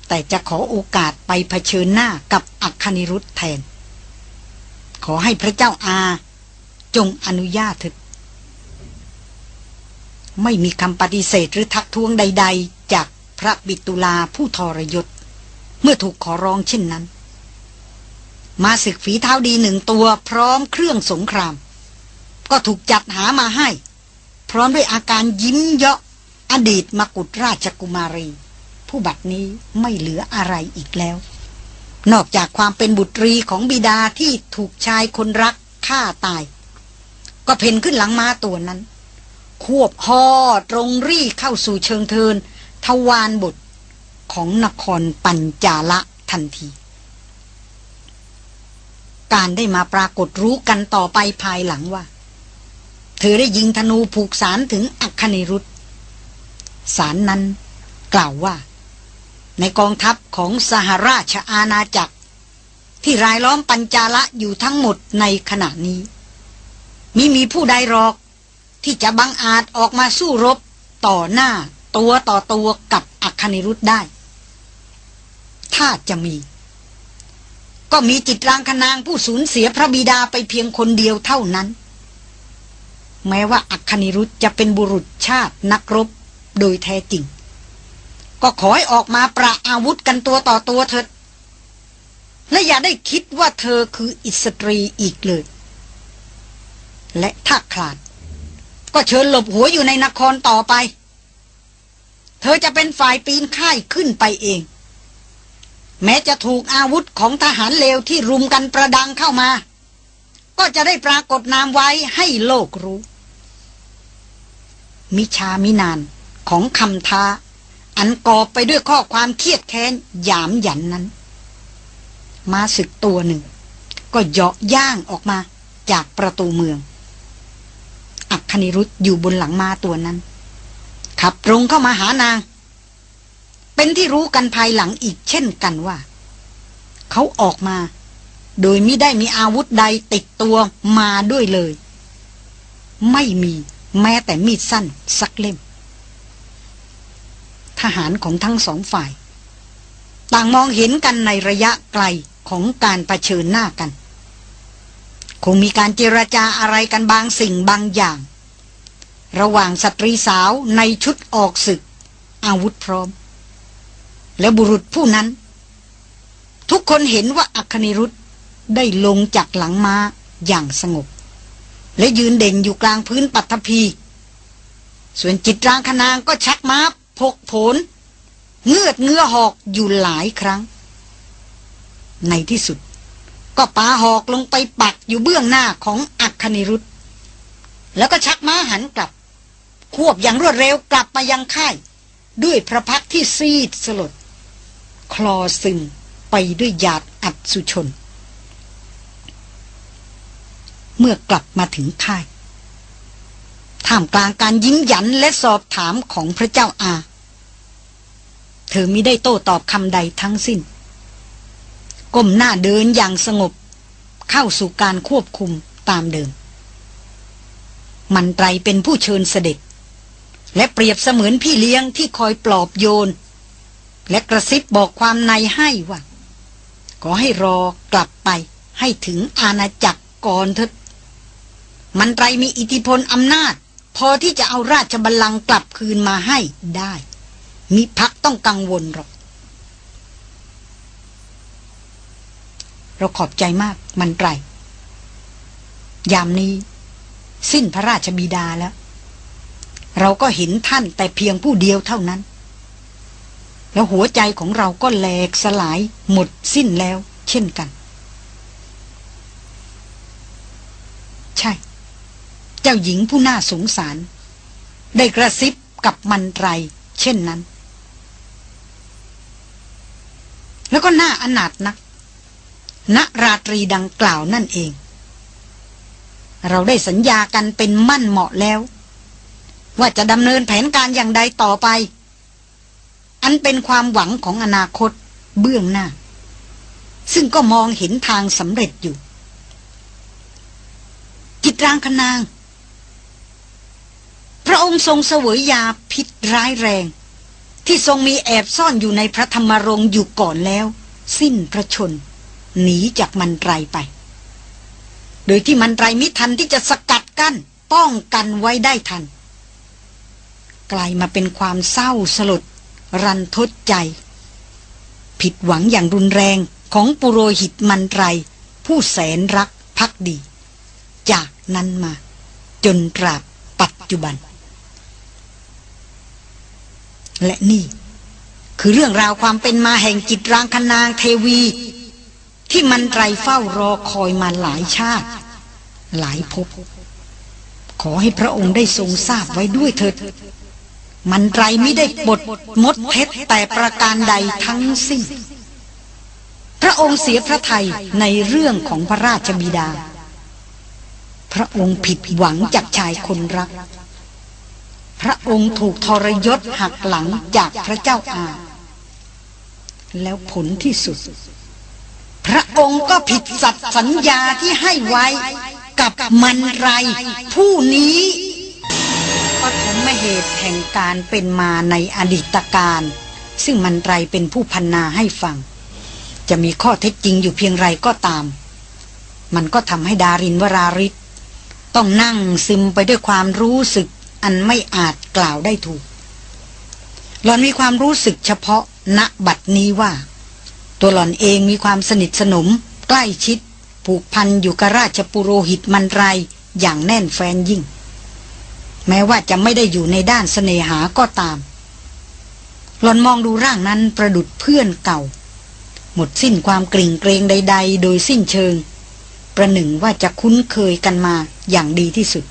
แต่จะขอโอกาสไปเผชิญหน้ากับอัคคณิรุธแทน ขอให้พระเจ้าอา จงอนุญาตเถิดไม่มีคำปฏิเสธหรือทักท้วงใด ๆ จากพระบิตุลาผู้ทรยศ เมื่อถูกขอร้องเช่นนั้น มาศึกฝีเท้าดีหนึ่งตัวพร้อมเครื่องสงคราม ก็ถูกจัดหามาให้ พร้อมด้วยอาการยิ้มเยาะอดีตมกุฎราชกุมารี ผู้บัดนี้ไม่เหลืออะไรอีกแล้ว นอกจากความเป็นบุตรีของบิดาที่ถูกชายคนรักฆ่าตาย ก็เพ่นขึ้นหลังม้าตัวนั้น ควบหอตรงรี่เข้าสู่เชิงเทินทวารบุตรของนครปัญจาละทันที การได้มาปรากฏรู้กันต่อไปภายหลังว่า เธอได้ยิงธนูผูกสารถึงอัคคณิรุธสารนั้นกล่าวว่า ในกองทัพของสหราชอาณาจักร ที่รายล้อมปัญจาละอยู่ทั้งหมดในขณะนี้ มิมีผู้ใดหรอก ที่จะบังอาจออกมาสู้รบต่อหน้าตัวต่อตัวกับอัคคณิรุธได้ ถ้าจะมี ก็มีจิตรางคนางผู้สูญเสียพระบิดาไปเพียงคนเดียวเท่านั้น แม้ว่าอัคคณิรุธจะเป็นบุรุษชาตินักรบโดยแท้จริง ก็ขอให้ออกมาประอาวุธกันตัวต่อตัวเถิดและอย่าได้คิดว่าเธอคืออิสตรีอีกเลย และถ้าขลาด ก็เชิญหลบหัวอยู่ในนครต่อไป เธอจะเป็นฝ่ายปีนค่ายขึ้นไปเอง แม้จะถูกอาวุธของทหารเลวที่รุมกันประดังเข้ามา ก็จะได้ปรากฏนามไว้ให้โลกรู้ มิชามินานของคำท้า อันกอบไปด้วยข้อความเครียดแค้นหยามหยันนั้น มาศึกตัวหนึ่ง ก็เหาะย่างออกมาจากประตูเมือง อักคณิรุธอยู่บนหลังมาตัวนั้น ขับตรงเข้ามาหานาง เป็นที่รู้กันภายหลังอีกเช่นกันว่า เขาออกมา โดยไม่ได้มีอาวุธใดติดตัวมาด้วยเลย ไม่มีแม้แต่มีดสั้นสักเล่ม ทหารของทั้งสองฝ่าย ต่างมองเห็นกันในระยะไกลของการรเผชิญหน้ากัน คงมีการเจรจาอะไรกันบางสิ่งบางอย่าง ระหว่างสตรีสาวในชุดออกศึก อาวุธพร้อม และบุรุษผู้นั้น ทุกคนเห็นว่าอัคนิรุธได้ลงจากหลังม้าอย่างสงบ และยืนเด่นอยู่กลางพื้นปัตภีส่วนจิตรางคนางก็ชักม้า พกผลเงือดเงื้อหอกอยู่หลายครั้ง ในที่สุด ก็ปาหอกลงไปปักอยู่เบื้องหน้าของอัคนิรุธแล้วก็ชักม้าหันกลับ ควบอย่างรวดเร็วกลับมายังค่าย ด้วยพระพักที่ซีดสลด คลอซึมไปด้วยหยาดอัดสุชน เมื่อกลับมาถึงค่าย ท่ามกลางการยิ้มหยันและสอบถามของพระเจ้าอา เธอมิได้โต้ตอบคำใดทั้งสิ้น ก้มหน้าเดินอย่างสงบ เข้าสู่การควบคุมตามเดิม มันไตรเป็นผู้เชิญเสด็จ และเปรียบเสมือนพี่เลี้ยงที่คอยปลอบโยน และกระซิบบอกความในให้ว่าขอให้รอกลับไปให้ถึงอาณาจักรก่อนเถิดมันไตรมีอิทธิพลอำนาจ พอที่จะเอาราชบัลลังก์กลับคืนมาให้ได้มีพักต้องกังวลหรอก เราขอบใจมากมันไตรยามนี้ สิ้นพระราชบิดาแล้ว เราก็เห็นท่านแต่เพียงผู้เดียวเท่านั้น แล้วหัวใจของเราก็แหลกสลายหมดสิ้นแล้ว เช่นกัน ใช่ เจ้าหญิงผู้น่าสงสาร ได้กระซิบกับมันไรเช่นนั้น แล้วก็หน่าอนาถนักณราตรีดังกล่าวนั่นเอง เราได้สัญญากันเป็นมั่นเหมาะแล้ว ว่าจะดำเนินแผนการอย่างใดต่อไป อันเป็นความหวังของอนาคตเบื้องหน้า ซึ่งก็มองเห็นทางสำเร็จอยู่ จิตรางคนาง ระองค์ทรงเสวยยาพิษร้ายแรง ที่ทรงมีแอบซ่อนอยู่ในพระธรรมรงอยู่ก่อนแล้ว สิ้นพระชน หนีจากมันไรไป โดยที่มันไรมิทันที่จะสกัดกัน้นป้องกันไว้ได้ทัน กลายมาเป็นความเศร้าสลด รันทดใจ ผิดหวังอย่างรุนแรงของปุโรหิตมันไร ผู้แสนรักพักดี จากนั้นมา จนตราบปัจจุบัน และนี่ คือเรื่องราวความเป็นมาแห่งจิตรางคนางเทวี ที่มันไตรเฝ้ารอคอยมาหลายชาติ หลายภพขอให้พระองค์ได้ทรงทราบไว้ด้วยเถิด มันไตรไม่ได้บทมดเพชรแต่ประการใดทั้งสิ้น พระองค์เสียพระทัยในเรื่องของพระราชบิดา พระองค์ผิดหวังจากชายคนรัก พระองค์ถูกทรยศหักหลังจากพระเจ้าอาแล้วผลที่สุด พระองค์ก็ผิดสัตย์สัญญาที่ให้ไว้กับมันไร ผู้นี้ปฐมเหตุแห่งการเป็นมาในอดีตการ ซึ่งมันไรเป็นผู้พันนาให้ฟัง จะมีข้อเท็จจริงอยู่เพียงไรก็ตาม มันก็ทำให้ดารินวราริศต้องนั่งซึมไปด้วยความรู้สึก อันไม่อาจกล่าวได้ถูก หลอนมีความรู้สึกเฉพาะณบัดนี้ว่า ตัวหลอนเองมีความสนิทสนม ใกล้ชิด ผูกพันอยู่กับราชปุโรหิตมันไรอย่างแน่นแฟนยิ่ง แม้ว่าจะไม่ได้อยู่ในด้านสเสน่หาก็ตาม หลอนมองดูร่างนั้นประดุดเพื่อนเก่า หมดสิ้นความกลิ่งเกรงใด ๆ โดยสิ้นเชิง ประหนึ่งว่าจะคุ้นเคยกันมาอย่างดีที่สุด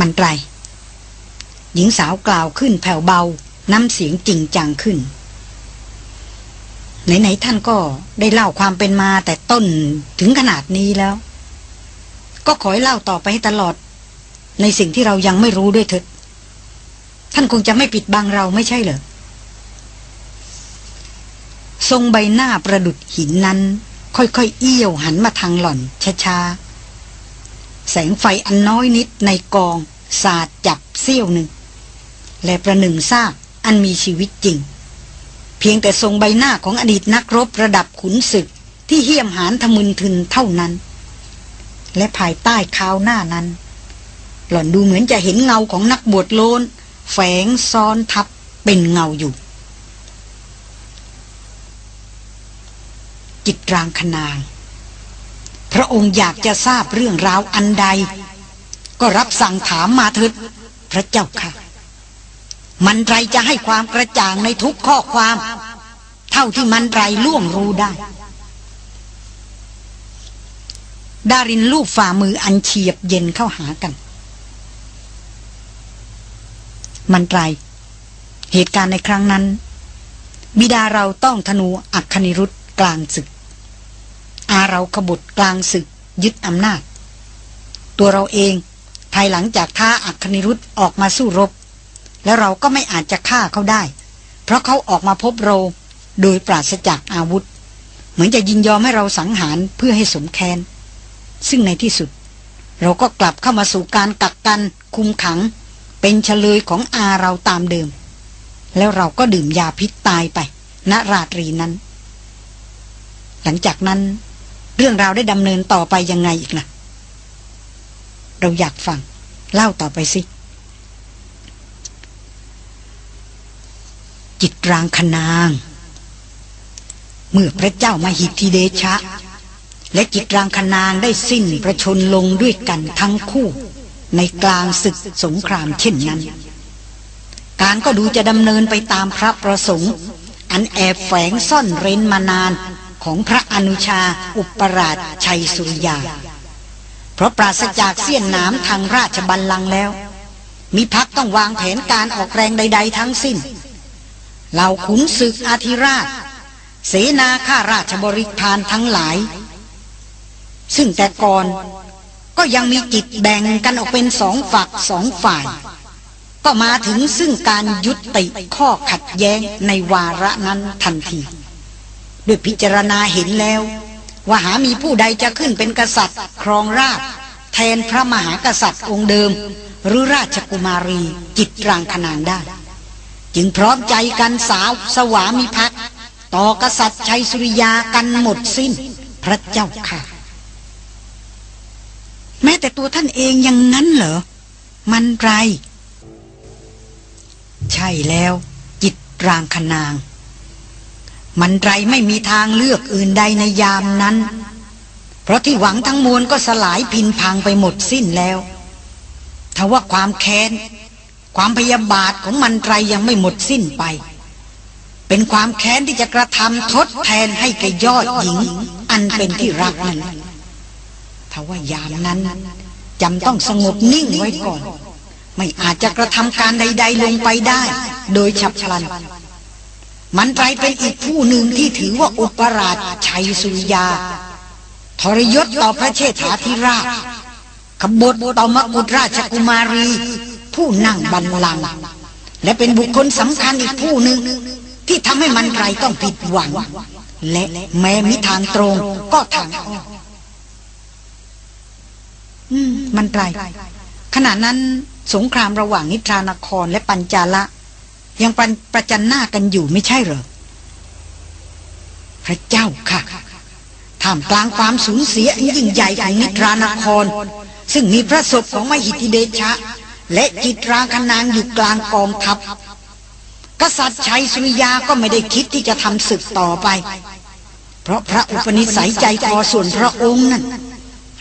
มันไตรหญิงสาวกล่าวขึ้นแผ่วเบา น้ำเสียงจริงจังขึ้น ไหนๆท่านก็ได้เล่าความเป็นมาแต่ต้นถึงขนาดนี้แล้ว ก็ขอให้เล่าต่อไปให้ตลอด ในสิ่งที่เรายังไม่รู้ด้วยเถิดท่านคงจะไม่ปิดบังเราไม่ใช่เหรอทรงใบหน้าประดุดหินนั้น ค่อยๆเอี้ยวหันมาทางหล่อนช้าๆ แสงไฟอันน้อยนิดในกอง สาดจับเสี้ยวหนึ่ง และประหนึ่งซากอันมีชีวิตจริง เพียงแต่ทรงใบหน้าของอดีตนักรบระดับขุนศึกที่เหี้ยมหานทะมึนทึนเท่านั้น และภายใต้คาวหน้านั้น หล่อนดูเหมือนจะเห็นเงาของนักบวชโลน แฝงซ้อนทับเป็นเงาอยู่จิตรางคนาง พระองค์อยากจะทราบเรื่องราวอันใด ก็รับสั่งถามมาเถิดพระเจ้าค่ะ มันไรจะให้ความกระจ่างในทุกข้อความ เท่าที่มันไรล่วงรู้ได้ ดารินลูกฝ่ามืออันเฉียบเย็นเข้าหากัน มันไร เหตุการณ์ในครั้งนั้น บิดาเราต้องธนูอักคณิรุธกลางศึก อาเราขบุตรกลางศึกยึดอำนาจ ตัวเราเอง ภายหลังจากท้าอักคณิรุธออกมาสู้รบ แล้วเราก็ไม่อาจจะฆ่าเขาได้ เพราะเขาออกมาพบเราโดยปราศจากอาวุธ เหมือนจะยินยอมให้เราสังหารเพื่อให้สมแค้นซึ่งในที่สุด เราก็กลับเข้ามาสู่การกักกันคุมขัง เป็นเฉลยของอาเราตามเดิม แล้วเราก็ดื่มยาพิษตายไปณราตรีนั้น หลังจากนั้น เรื่องราวได้ดำเนินต่อไปยังไงอีกล่ะ เราอยากฟัง เล่าต่อไปสิ จิตรางคนาง เมื่อพระเจ้ามาหิทธิเดชะ และจิตรางคนางได้สิ้นประชนลงด้วยกันทั้งคู่ ในกลางศึกสงครามเช่นนั้น การก็ดูจะดำเนินไปตามพระประสงค์ อันแอบแฝงซ่อนเร้นมานาน ของพระอนุชาอุปราชชัยสุริยา เพราะปราศจากเสี้ยนน้ำทางราชบัลลังก์แล้ว มีพักต้องวางแผนการออกแรงใด ๆ ทั้งสิ้น เหล่าขุนศึกอาธิราช เสนาข้าราชบริพารทั้งหลาย ซึ่งแต่ก่อนก็ยังมีจิตแบ่งกันออกเป็นสองฝักสองฝ่าย ก็มาถึงซึ่งการยุติข้อขัดแย้งในวาระนั้นทันที ด้วยพิจารณาเห็นแล้ว ว่าหามีผู้ใดจะขึ้นเป็นกษัตริย์ ครองราช แทนพระมหากษัตริย์องค์เดิม หรือราชกุมารีจิตรางคนางได้ จึงพร้อมใจกันสาวสวามิภักดิ์ต่อกษัตริย์ชัยสุริยากันหมดสิ้น พระเจ้าค่ะ แม้แต่ตัวท่านเองยังงั้นเหรอ มันไร ใช่แล้ว จิตรางคนาง มันไรไม่มีทางเลือกอื่นใดในยามนั้น เพราะที่หวังทั้งมวลก็สลายพินพังไปหมดสิ้นแล้วทว่าความแค้น ความพยาบาทของมันไรยังไม่หมดสิ้นไป เป็นความแค้นที่จะกระทำทดแทนให้แก่ยอดหญิง อันเป็นที่รักนั้นทว่ายามนั้นจำต้องสงบนิ่งไว้ก่อน ไม่อาจจะกระทำการใด ๆ ลงไปได้ โดยฉับพลัน มันไรเป็นอีกผู้หนึ่งที่ถือว่าอุปราชชัยสุริยา ทรยศต่อพระเชษฐาธิราชขบฏต่อมกุฎราชกุมารี ผู้นั่งบัลลัง และเป็นบุคคลสำคัญอีกผู้หนึ่งที่ทำให้มันไรต้องผิดหวัง และแม้มิทางตรงก็ทางอ้อมอืมมันไรขณะนั้นสงครามระหว่างนิทรานครและปัญจาละ ยังประประจันหน้ากันอยู่ไม่ใช่เหรอ พระเจ้าค่ะท่ามกลางความสูญเสียยิ่งใหญ่ของนิทรานคร ซึ่งมีพระศพของมหิติเดชะ และจิตราคนางอยู่กลางกองทัพ กษัตริย์ชัยสุริยาก็ไม่ได้คิดที่จะทำศึกต่อไป เพราะพระอุปนิสัยใจคอส่วนพระองค์นั้น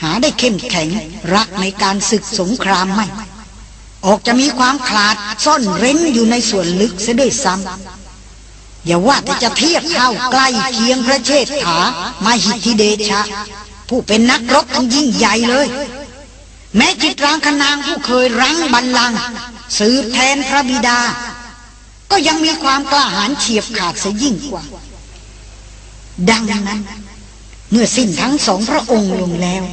หาได้เข้มแข็งรักในการศึกสงครามไม่ ออกจะมีความขาดซ่อนเร้นอยู่ในส่วนลึกเสียด้วยซ้ำอย่าว่าแต่จะเทียบเท่าใกล้เคียงพระเชษฐามาหิธิเดชะ ผู้เป็นนักรบอันยิ่งใหญ่เลย แม้จิตรางคนางผู้เคยรั้งบัลลัง สืบแทนพระบิดา ก็ยังมีความกล้าหาญเฉียบขาดเสียยิ่งกว่า ดังนั้น เมื่อสิ้นทั้งสองพระองค์ลงแล้ว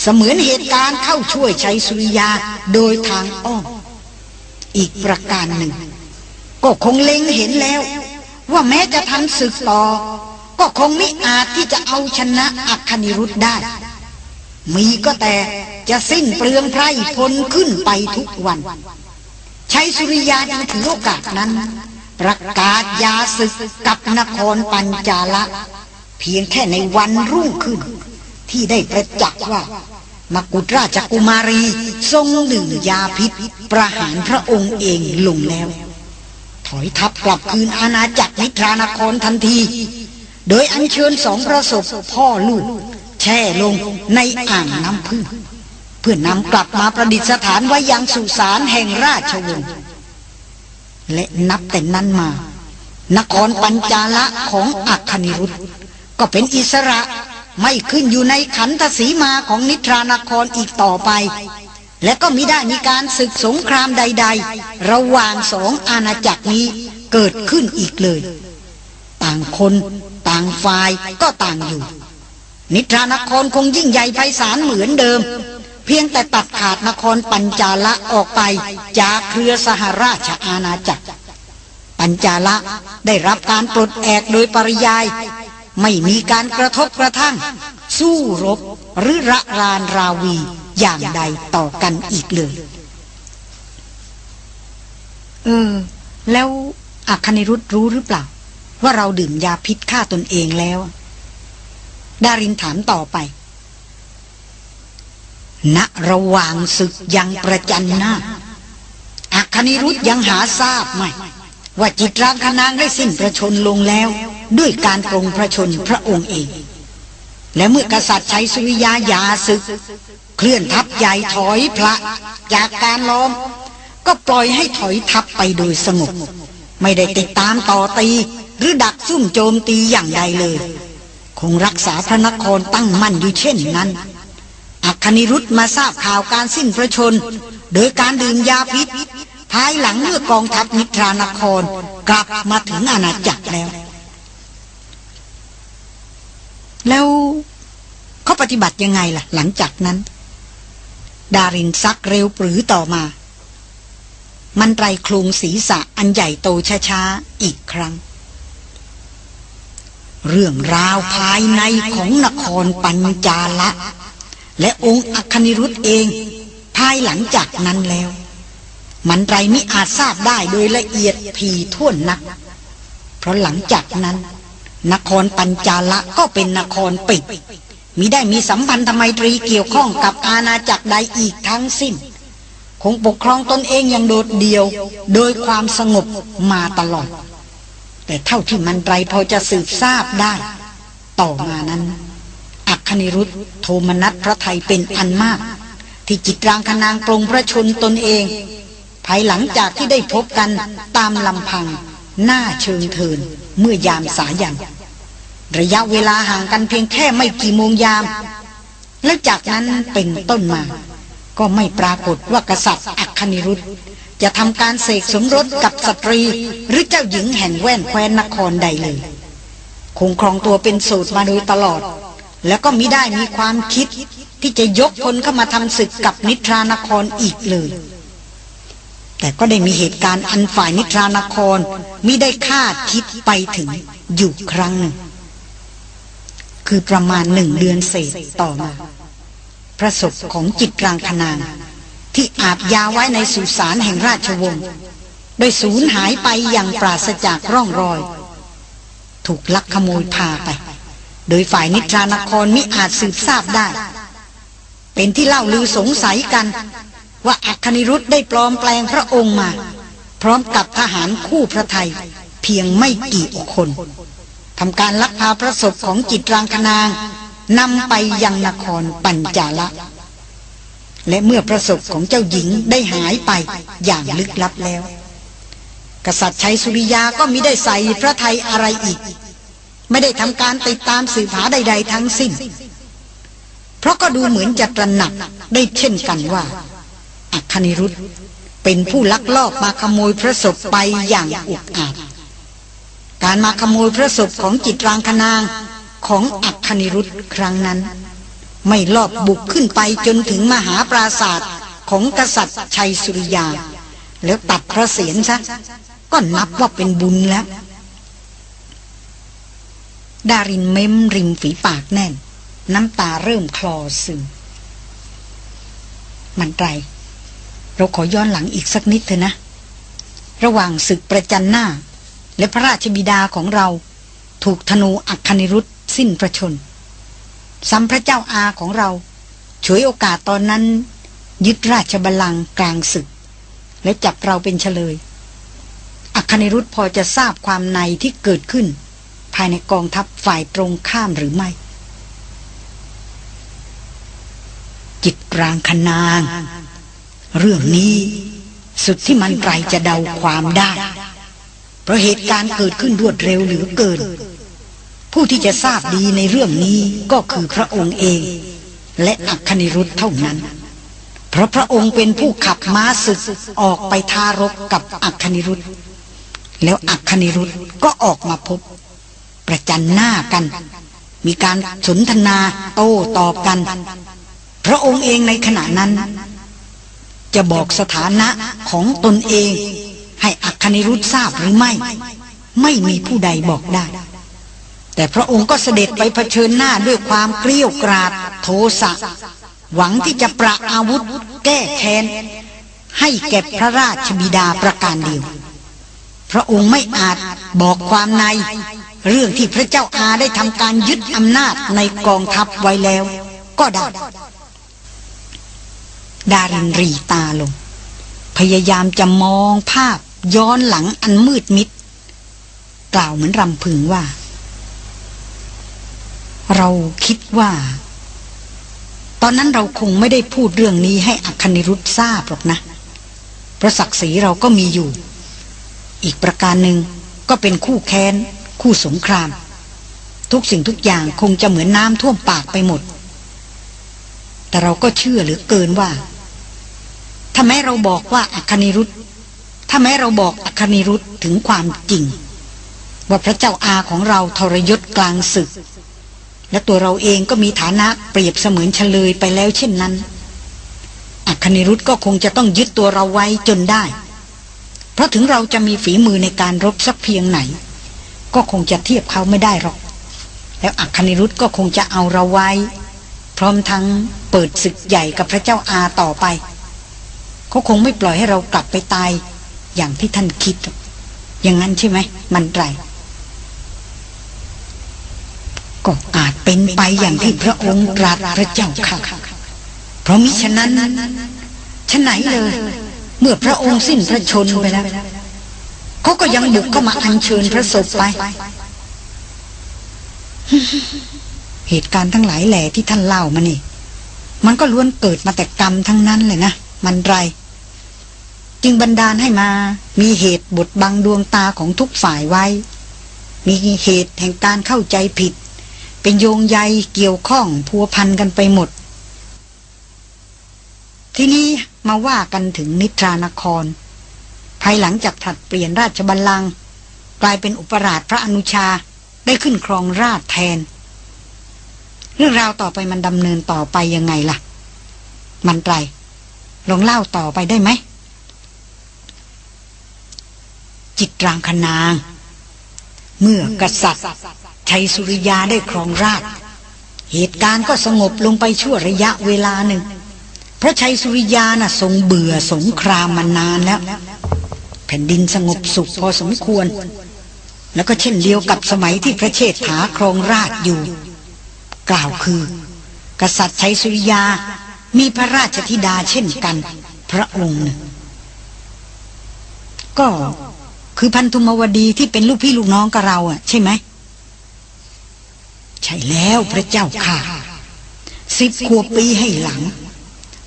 เสมือนเหตุการณ์เข้าช่วยชัยสุริยาโดยทางอ้อม อีกประการหนึ่ง ก็คงเล็งเห็นแล้ว ว่าแม้จะทำศึกต่อ ก็คงไม่อาจที่จะเอาชนะอัคคณิรุธได้ มีก็แต่จะสิ้นเปลืองไพรพลขึ้นไปทุกวันชัยสุริยาจึงถือโอกาสนั้น ประกาศยาศึกกับนครปัญจาละ เพียงแค่ในวันรุ่งขึ้น ที่ได้ประจักษ์ว่า มกุฎราชกุมารี ทรงดื่มยาพิษ ประหารพระองค์เองลงแล้ว ถอยทัพกลับคืนอาณาจักรนิทรานครทันที โดยอัญเชิญสองพระศพพ่อลูก แช่ลงในอ่างน้ำพึ่งเพื่อนำกลับมาประดิษฐานไว้ยังสุสานแห่งราชวงศ์และนับแต่นั้นมา นครปัญจาละของอัคนิรุธก็เป็นอิสระ ไม่ขึ้นอยู่ในขันธสีมาของนิทรานครอีกต่อไป และก็มิได้มีการศึกสงครามใด ๆ ระหว่างสองอาณาจักรนี้เกิดขึ้นอีกเลย ต่างคนต่างฝ่ายก็ต่างอยู่ นิทรานครคงยิ่งใหญ่ไพศาลเหมือนเดิม เพียงแต่ตัดขาดนครปัญจาละออกไปจากเครือสหราชอาณาจักร ปัญจาละได้รับการปลดแอกโดยปริยาย ไม่มีการกระทบกระทั่ง สู้รบหรือระรานราวีอย่างใดต่อกันอีกเลย เออ แล้วอัคนิรุธรู้หรือเปล่า ว่าเราดื่มยาพิษฆ่าตนเองแล้ว ดารินถามต่อไปณระหว่างศึกยังประจันหน้าอัคนิรุธยังหาทราบไหม ว่าจิตรางคนางได้สิ้นประชนลงแล้ว ด้วยการปรงพระชนพระองค์เอง และเมื่อกษัตริย์ใชัยสุริยายาศึก เคลื่อนทัพใหญ่ถอยพระจากการล้อม ก็ปล่อยให้ถอยทัพไปโดยสงบไม่ได้ติดตามต่อตี หรือดักซุ่มโจมตีอย่างใดเลย คงรักษาพระนครตั้งมั่นอยู่เช่นนั้น อัคนิรุธมาทราบข่าวการสิ้นพระชน โดยการดื่มยาพิษ ภายหลังเมื่อกองทัพนิทรานคร กลับมาถึงอาณาจักรแล้ว แล้วเขาปฏิบัติยังไงล่ะ หลังจากนั้น ดารินซักเร็วปรือต่อมา มันไรคลุงศีรษะอันใหญ่โตช้าๆ อีกครั้ง เรื่องราวภายในของนครปัญจาละ และองค์อัคนิรุธเอง ภายหลังจากนั้นแล้ว มันไรมิอาจทราบได้โดยละเอียดทีท่วนนัก เพราะหลังจากนั้น นครปัญจาละก็เป็นนครปิดมิได้มีสัมพันธไมตรีเกี่ยวข้องกับอาณาจักรใดอีกทั้งสิ้น คงปกครองตนเองอย่างโดดเดี่ยว โดยความสงบมาตลอด แต่เท่าที่มันไรพอจะสืบทราบได้ ต่อมานั้น อัคนิรุธโทมนัสพระไทยเป็นอันมาก ที่จิตรางคนางปรงพระชนตนเอง ภายหลังจากที่ได้พบกันตามลำพัง หน้าเชิงเทินเมื่อยามสายันระยะเวลาห่างกันเพียงแค่ไม่กี่โมงยาม และจากนั้นเป็นต้นมา ก็ไม่ปรากฏว่ากษัตริย์อัคนิรุธจะทำการเสกสมรสกับสตรี หรือเจ้าหญิงแห่งแว่นแคว้นนครใดเลย คงครองตัวเป็นสูตรมาโดยตลอด แล้วก็มิได้มีความคิดที่จะยกพลเข้ามาทำศึกกับนิทรานครอีกเลย แต่ก็ได้มีเหตุการณ์อันฝ่ายนิทรานครมิได้คาดคิดไปถึงอยู่ครั้งหนึ่ง คือประมาณหนึ่งเดือนเศษต่อมาพระศพของจิตกลางคนางที่อาบยาไว้ในสุสานแห่งราชวงศ์โดยสูญหายไปอย่างปราศจากร่องรอย ถูกลักขโมยพาไป โดยฝ่ายนิทรานครมิอาจสืบทราบได้ เป็นที่เล่าลือสงสัยกัน ว่าอัคนิรุธได้ปลอมแปลงพระองค์มา พร้อมกับทหารคู่พระไทย เพียงไม่กี่คนทำการลักพาพระศพของจิตรางคนางนำไปยังนครปัญจาละ และเมื่อพระศพของเจ้าหญิงได้หายไปอย่างลึกลับแล้ว กษัตริย์ชัยสุริยาก็มิได้ใส่พระไทยอะไรอีก ไม่ได้ทำการติดตามสืบหาใด ๆ ทั้งสิ้น เพราะก็ดูเหมือนจะตระหนักได้เช่นกันว่า อัคนิรุธเป็นผู้ลักลอบมาขโมยพระศพไปอย่างอุกอาจ การมาขโมยพระศพของจิตรางคนางของอัคนิรุธครั้งนั้น ไม่ลอบบุกขึ้นไปจนถึงมหาปราศาสตร์ของกษัตริย์ชัยสุริยา แล้วตัดพระเศียรซะก็นับว่าเป็นบุญแล้ว ดารินเม้มริมฝีปากแน่น น้ำตาเริ่มคลอซึมมันไตร เราขอย้อนหลังอีกสักนิดเถอะนะ ระหว่างศึกประจันหน้า และพระราชบิดาของเรา ถูกธนูอัคคณิรุธสิ้นพระชนสัมพระเจ้าอาของเราฉวยโอกาสตอนนั้น ยึดราชบัลลังก์กลางศึก และจับเราเป็นเฉลย อัคคณิรุธพอจะทราบความในที่เกิดขึ้น ภายในกองทัพฝ่ายตรงข้ามหรือไม่ จิตรางคนาง เรื่องนี้สุดที่มันไกลจะเดาความได้ เพราะเหตุการณ์เกิดขึ้นรวดเร็วเหลือเกิน ผู้ที่จะทราบดีในเรื่องนี้ก็คือพระองค์เอง และอัคคณิรุธเท่านั้น เพราะพระองค์เป็นผู้ขับม้าศึกออกไปทารกกับอัคคณิรุธ แล้วอัคคณิรุธก็ออกมาพบ ประจันหน้ากัน มีการสนทนาโต้ตอบกัน พระองค์เองในขณะนั้น จะบอกสถานะของตนเอง ให้อัคคณิรุธทราบหรือไม่ ไม่มีผู้ใดบอกได้ แต่พระองค์ก็เสด็จไปเผชิญหน้าด้วยความเกลี้ยวกราดโทสะ หวังที่จะประอาวุธ แก้แค้น ให้แก่พระราชบิดาประการเดียว พระองค์ไม่อาจบอกความใน เรื่องที่พระเจ้าอาได้ทำการยึดอำนาจในกองทัพไว้แล้ว ก็ได้ ดารินรีตาลง พยายามจะมองภาพย้อนหลังอันมืดมิด กล่าวเหมือนรำพึงว่า เราคิดว่า ตอนนั้นเราคงไม่ได้พูดเรื่องนี้ให้อัคนิรุธทราบหรอกนะพระศักดิ์ศรีเราก็มีอยู่ อีกประการหนึ่งก็เป็นคู่แค้น คู่สงคราม ทุกสิ่งทุกอย่างคงจะเหมือนน้ำท่วมปากไปหมด แต่เราก็เชื่อหรือเกินว่า ถ้าแม้เราบอกว่าอัคนิรุธถ้าแม้เราบอกอัคนิรุธถึงความจริง ว่าพระเจ้าอาของเราทรยศกลางศึก และตัวเราเองก็มีฐานะเปรียบเสมือนเฉลยไปแล้วเช่นนั้นอัคนิรุธก็คงจะต้องยึดตัวเราไว้จนได้ เพราะถึงเราจะมีฝีมือในการรบสักเพียงไหน ก็คงจะเทียบเขาไม่ได้หรอก แล้วอัคนิรุธก็คงจะเอาเราไว้ พร้อมทั้งเปิดศึกใหญ่กับพระเจ้าอาต่อไป เขาคงไม่ปล่อยให้เรากลับไปตาย อย่างที่ท่านคิด อย่างนั้นใช่ไหม มันไรก็อาจเป็นไปอย่างที่พระองค์ตรัสพระเจ้าค่ะ เพราะมิฉะนั้นฉะไหนเลย เมื่อพระองค์สิ้นพระชนไปแล้วเขาก็ยังบุกเข้ามาอัญเชิญพระศพไป เหตุการณ์ทั้งหลายแหล่ที่ท่านเล่ามานี่ มันก็ล้วนเกิดมาแต่กรรมทั้งนั้นเลยนะ มันไร จึงบันดาลให้มา มีเหตุบทบังดวงตาของทุกฝ่ายไว้ มีเหตุแห่งการเข้าใจผิด เป็นโยงใยเกี่ยวข้องพัวพันกันไปหมด ที่นี้มาว่ากันถึงนิทรานคร ภายหลังจากถัดเปลี่ยนราชบัลลังก์กลายเป็นอุปราชพระอนุชาได้ขึ้นครองราชแทน เรื่องราวต่อไปมันดำเนินต่อไปยังไงล่ะ มันไกลลองเล่าต่อไปได้ไหม จิตรางคนาง เมื่อกษัตริย์ชัยสุริยาได้ครองราชเหตุการณ์ก็สงบลงไปชั่วระยะเวลาหนึ่งเพราะชัยสุริยาน่ะทรงเบื่อสงครามมานานแล้ว แผ่นดินสงบสุขพอสมควร แล้วก็เช่นเดียวกับสมัยที่พระเชษฐาครองราชอยู่ กล่าวคือ กษัตริย์ชัยสุริยา มีพระราชธิดาเช่นกัน พระองค์ก็ คือพันธุมวดีที่เป็นลูกพี่ลูกน้องกับเราอะ ใช่ไหม ใช่แล้วพระเจ้าค่ะสิบขวบปีให้หลัง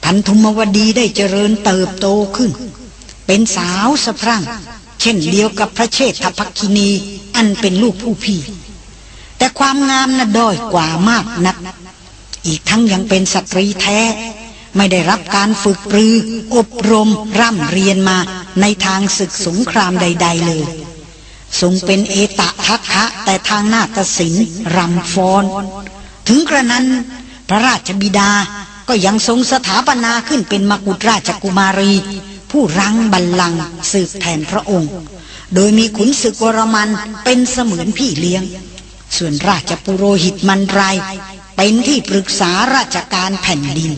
พันธุมวดีได้เจริญเติบโตขึ้น เป็นสาวสะพรั่ง เช่นเดียวกับพระเชษฐภักินี อันเป็นลูกผู้พี่ แต่ความงามน่ะด้อยกว่ามากนัก อีกทั้งยังเป็นสตรีแท้ ไม่ได้รับการฝึกปรือ อบรม ร่ำเรียนมาในทางศึกสงครามใด ๆ เลยทรงเป็นเอตะทักคะแต่ทางนาฏศิลป์รำฟอน ถึงกระนั้น พระราชบิดาก็ยังทรงสถาปนาขึ้นเป็นมกุฎราชกุมารี ผู้รังบัลลังก์สืบแทนพระองค์ โดยมีขุนศึกวรมันเป็นเสมือนพี่เลี้ยง ส่วนราชปุโรหิตมันไรเป็นที่ปรึกษาราชการแผ่นดิน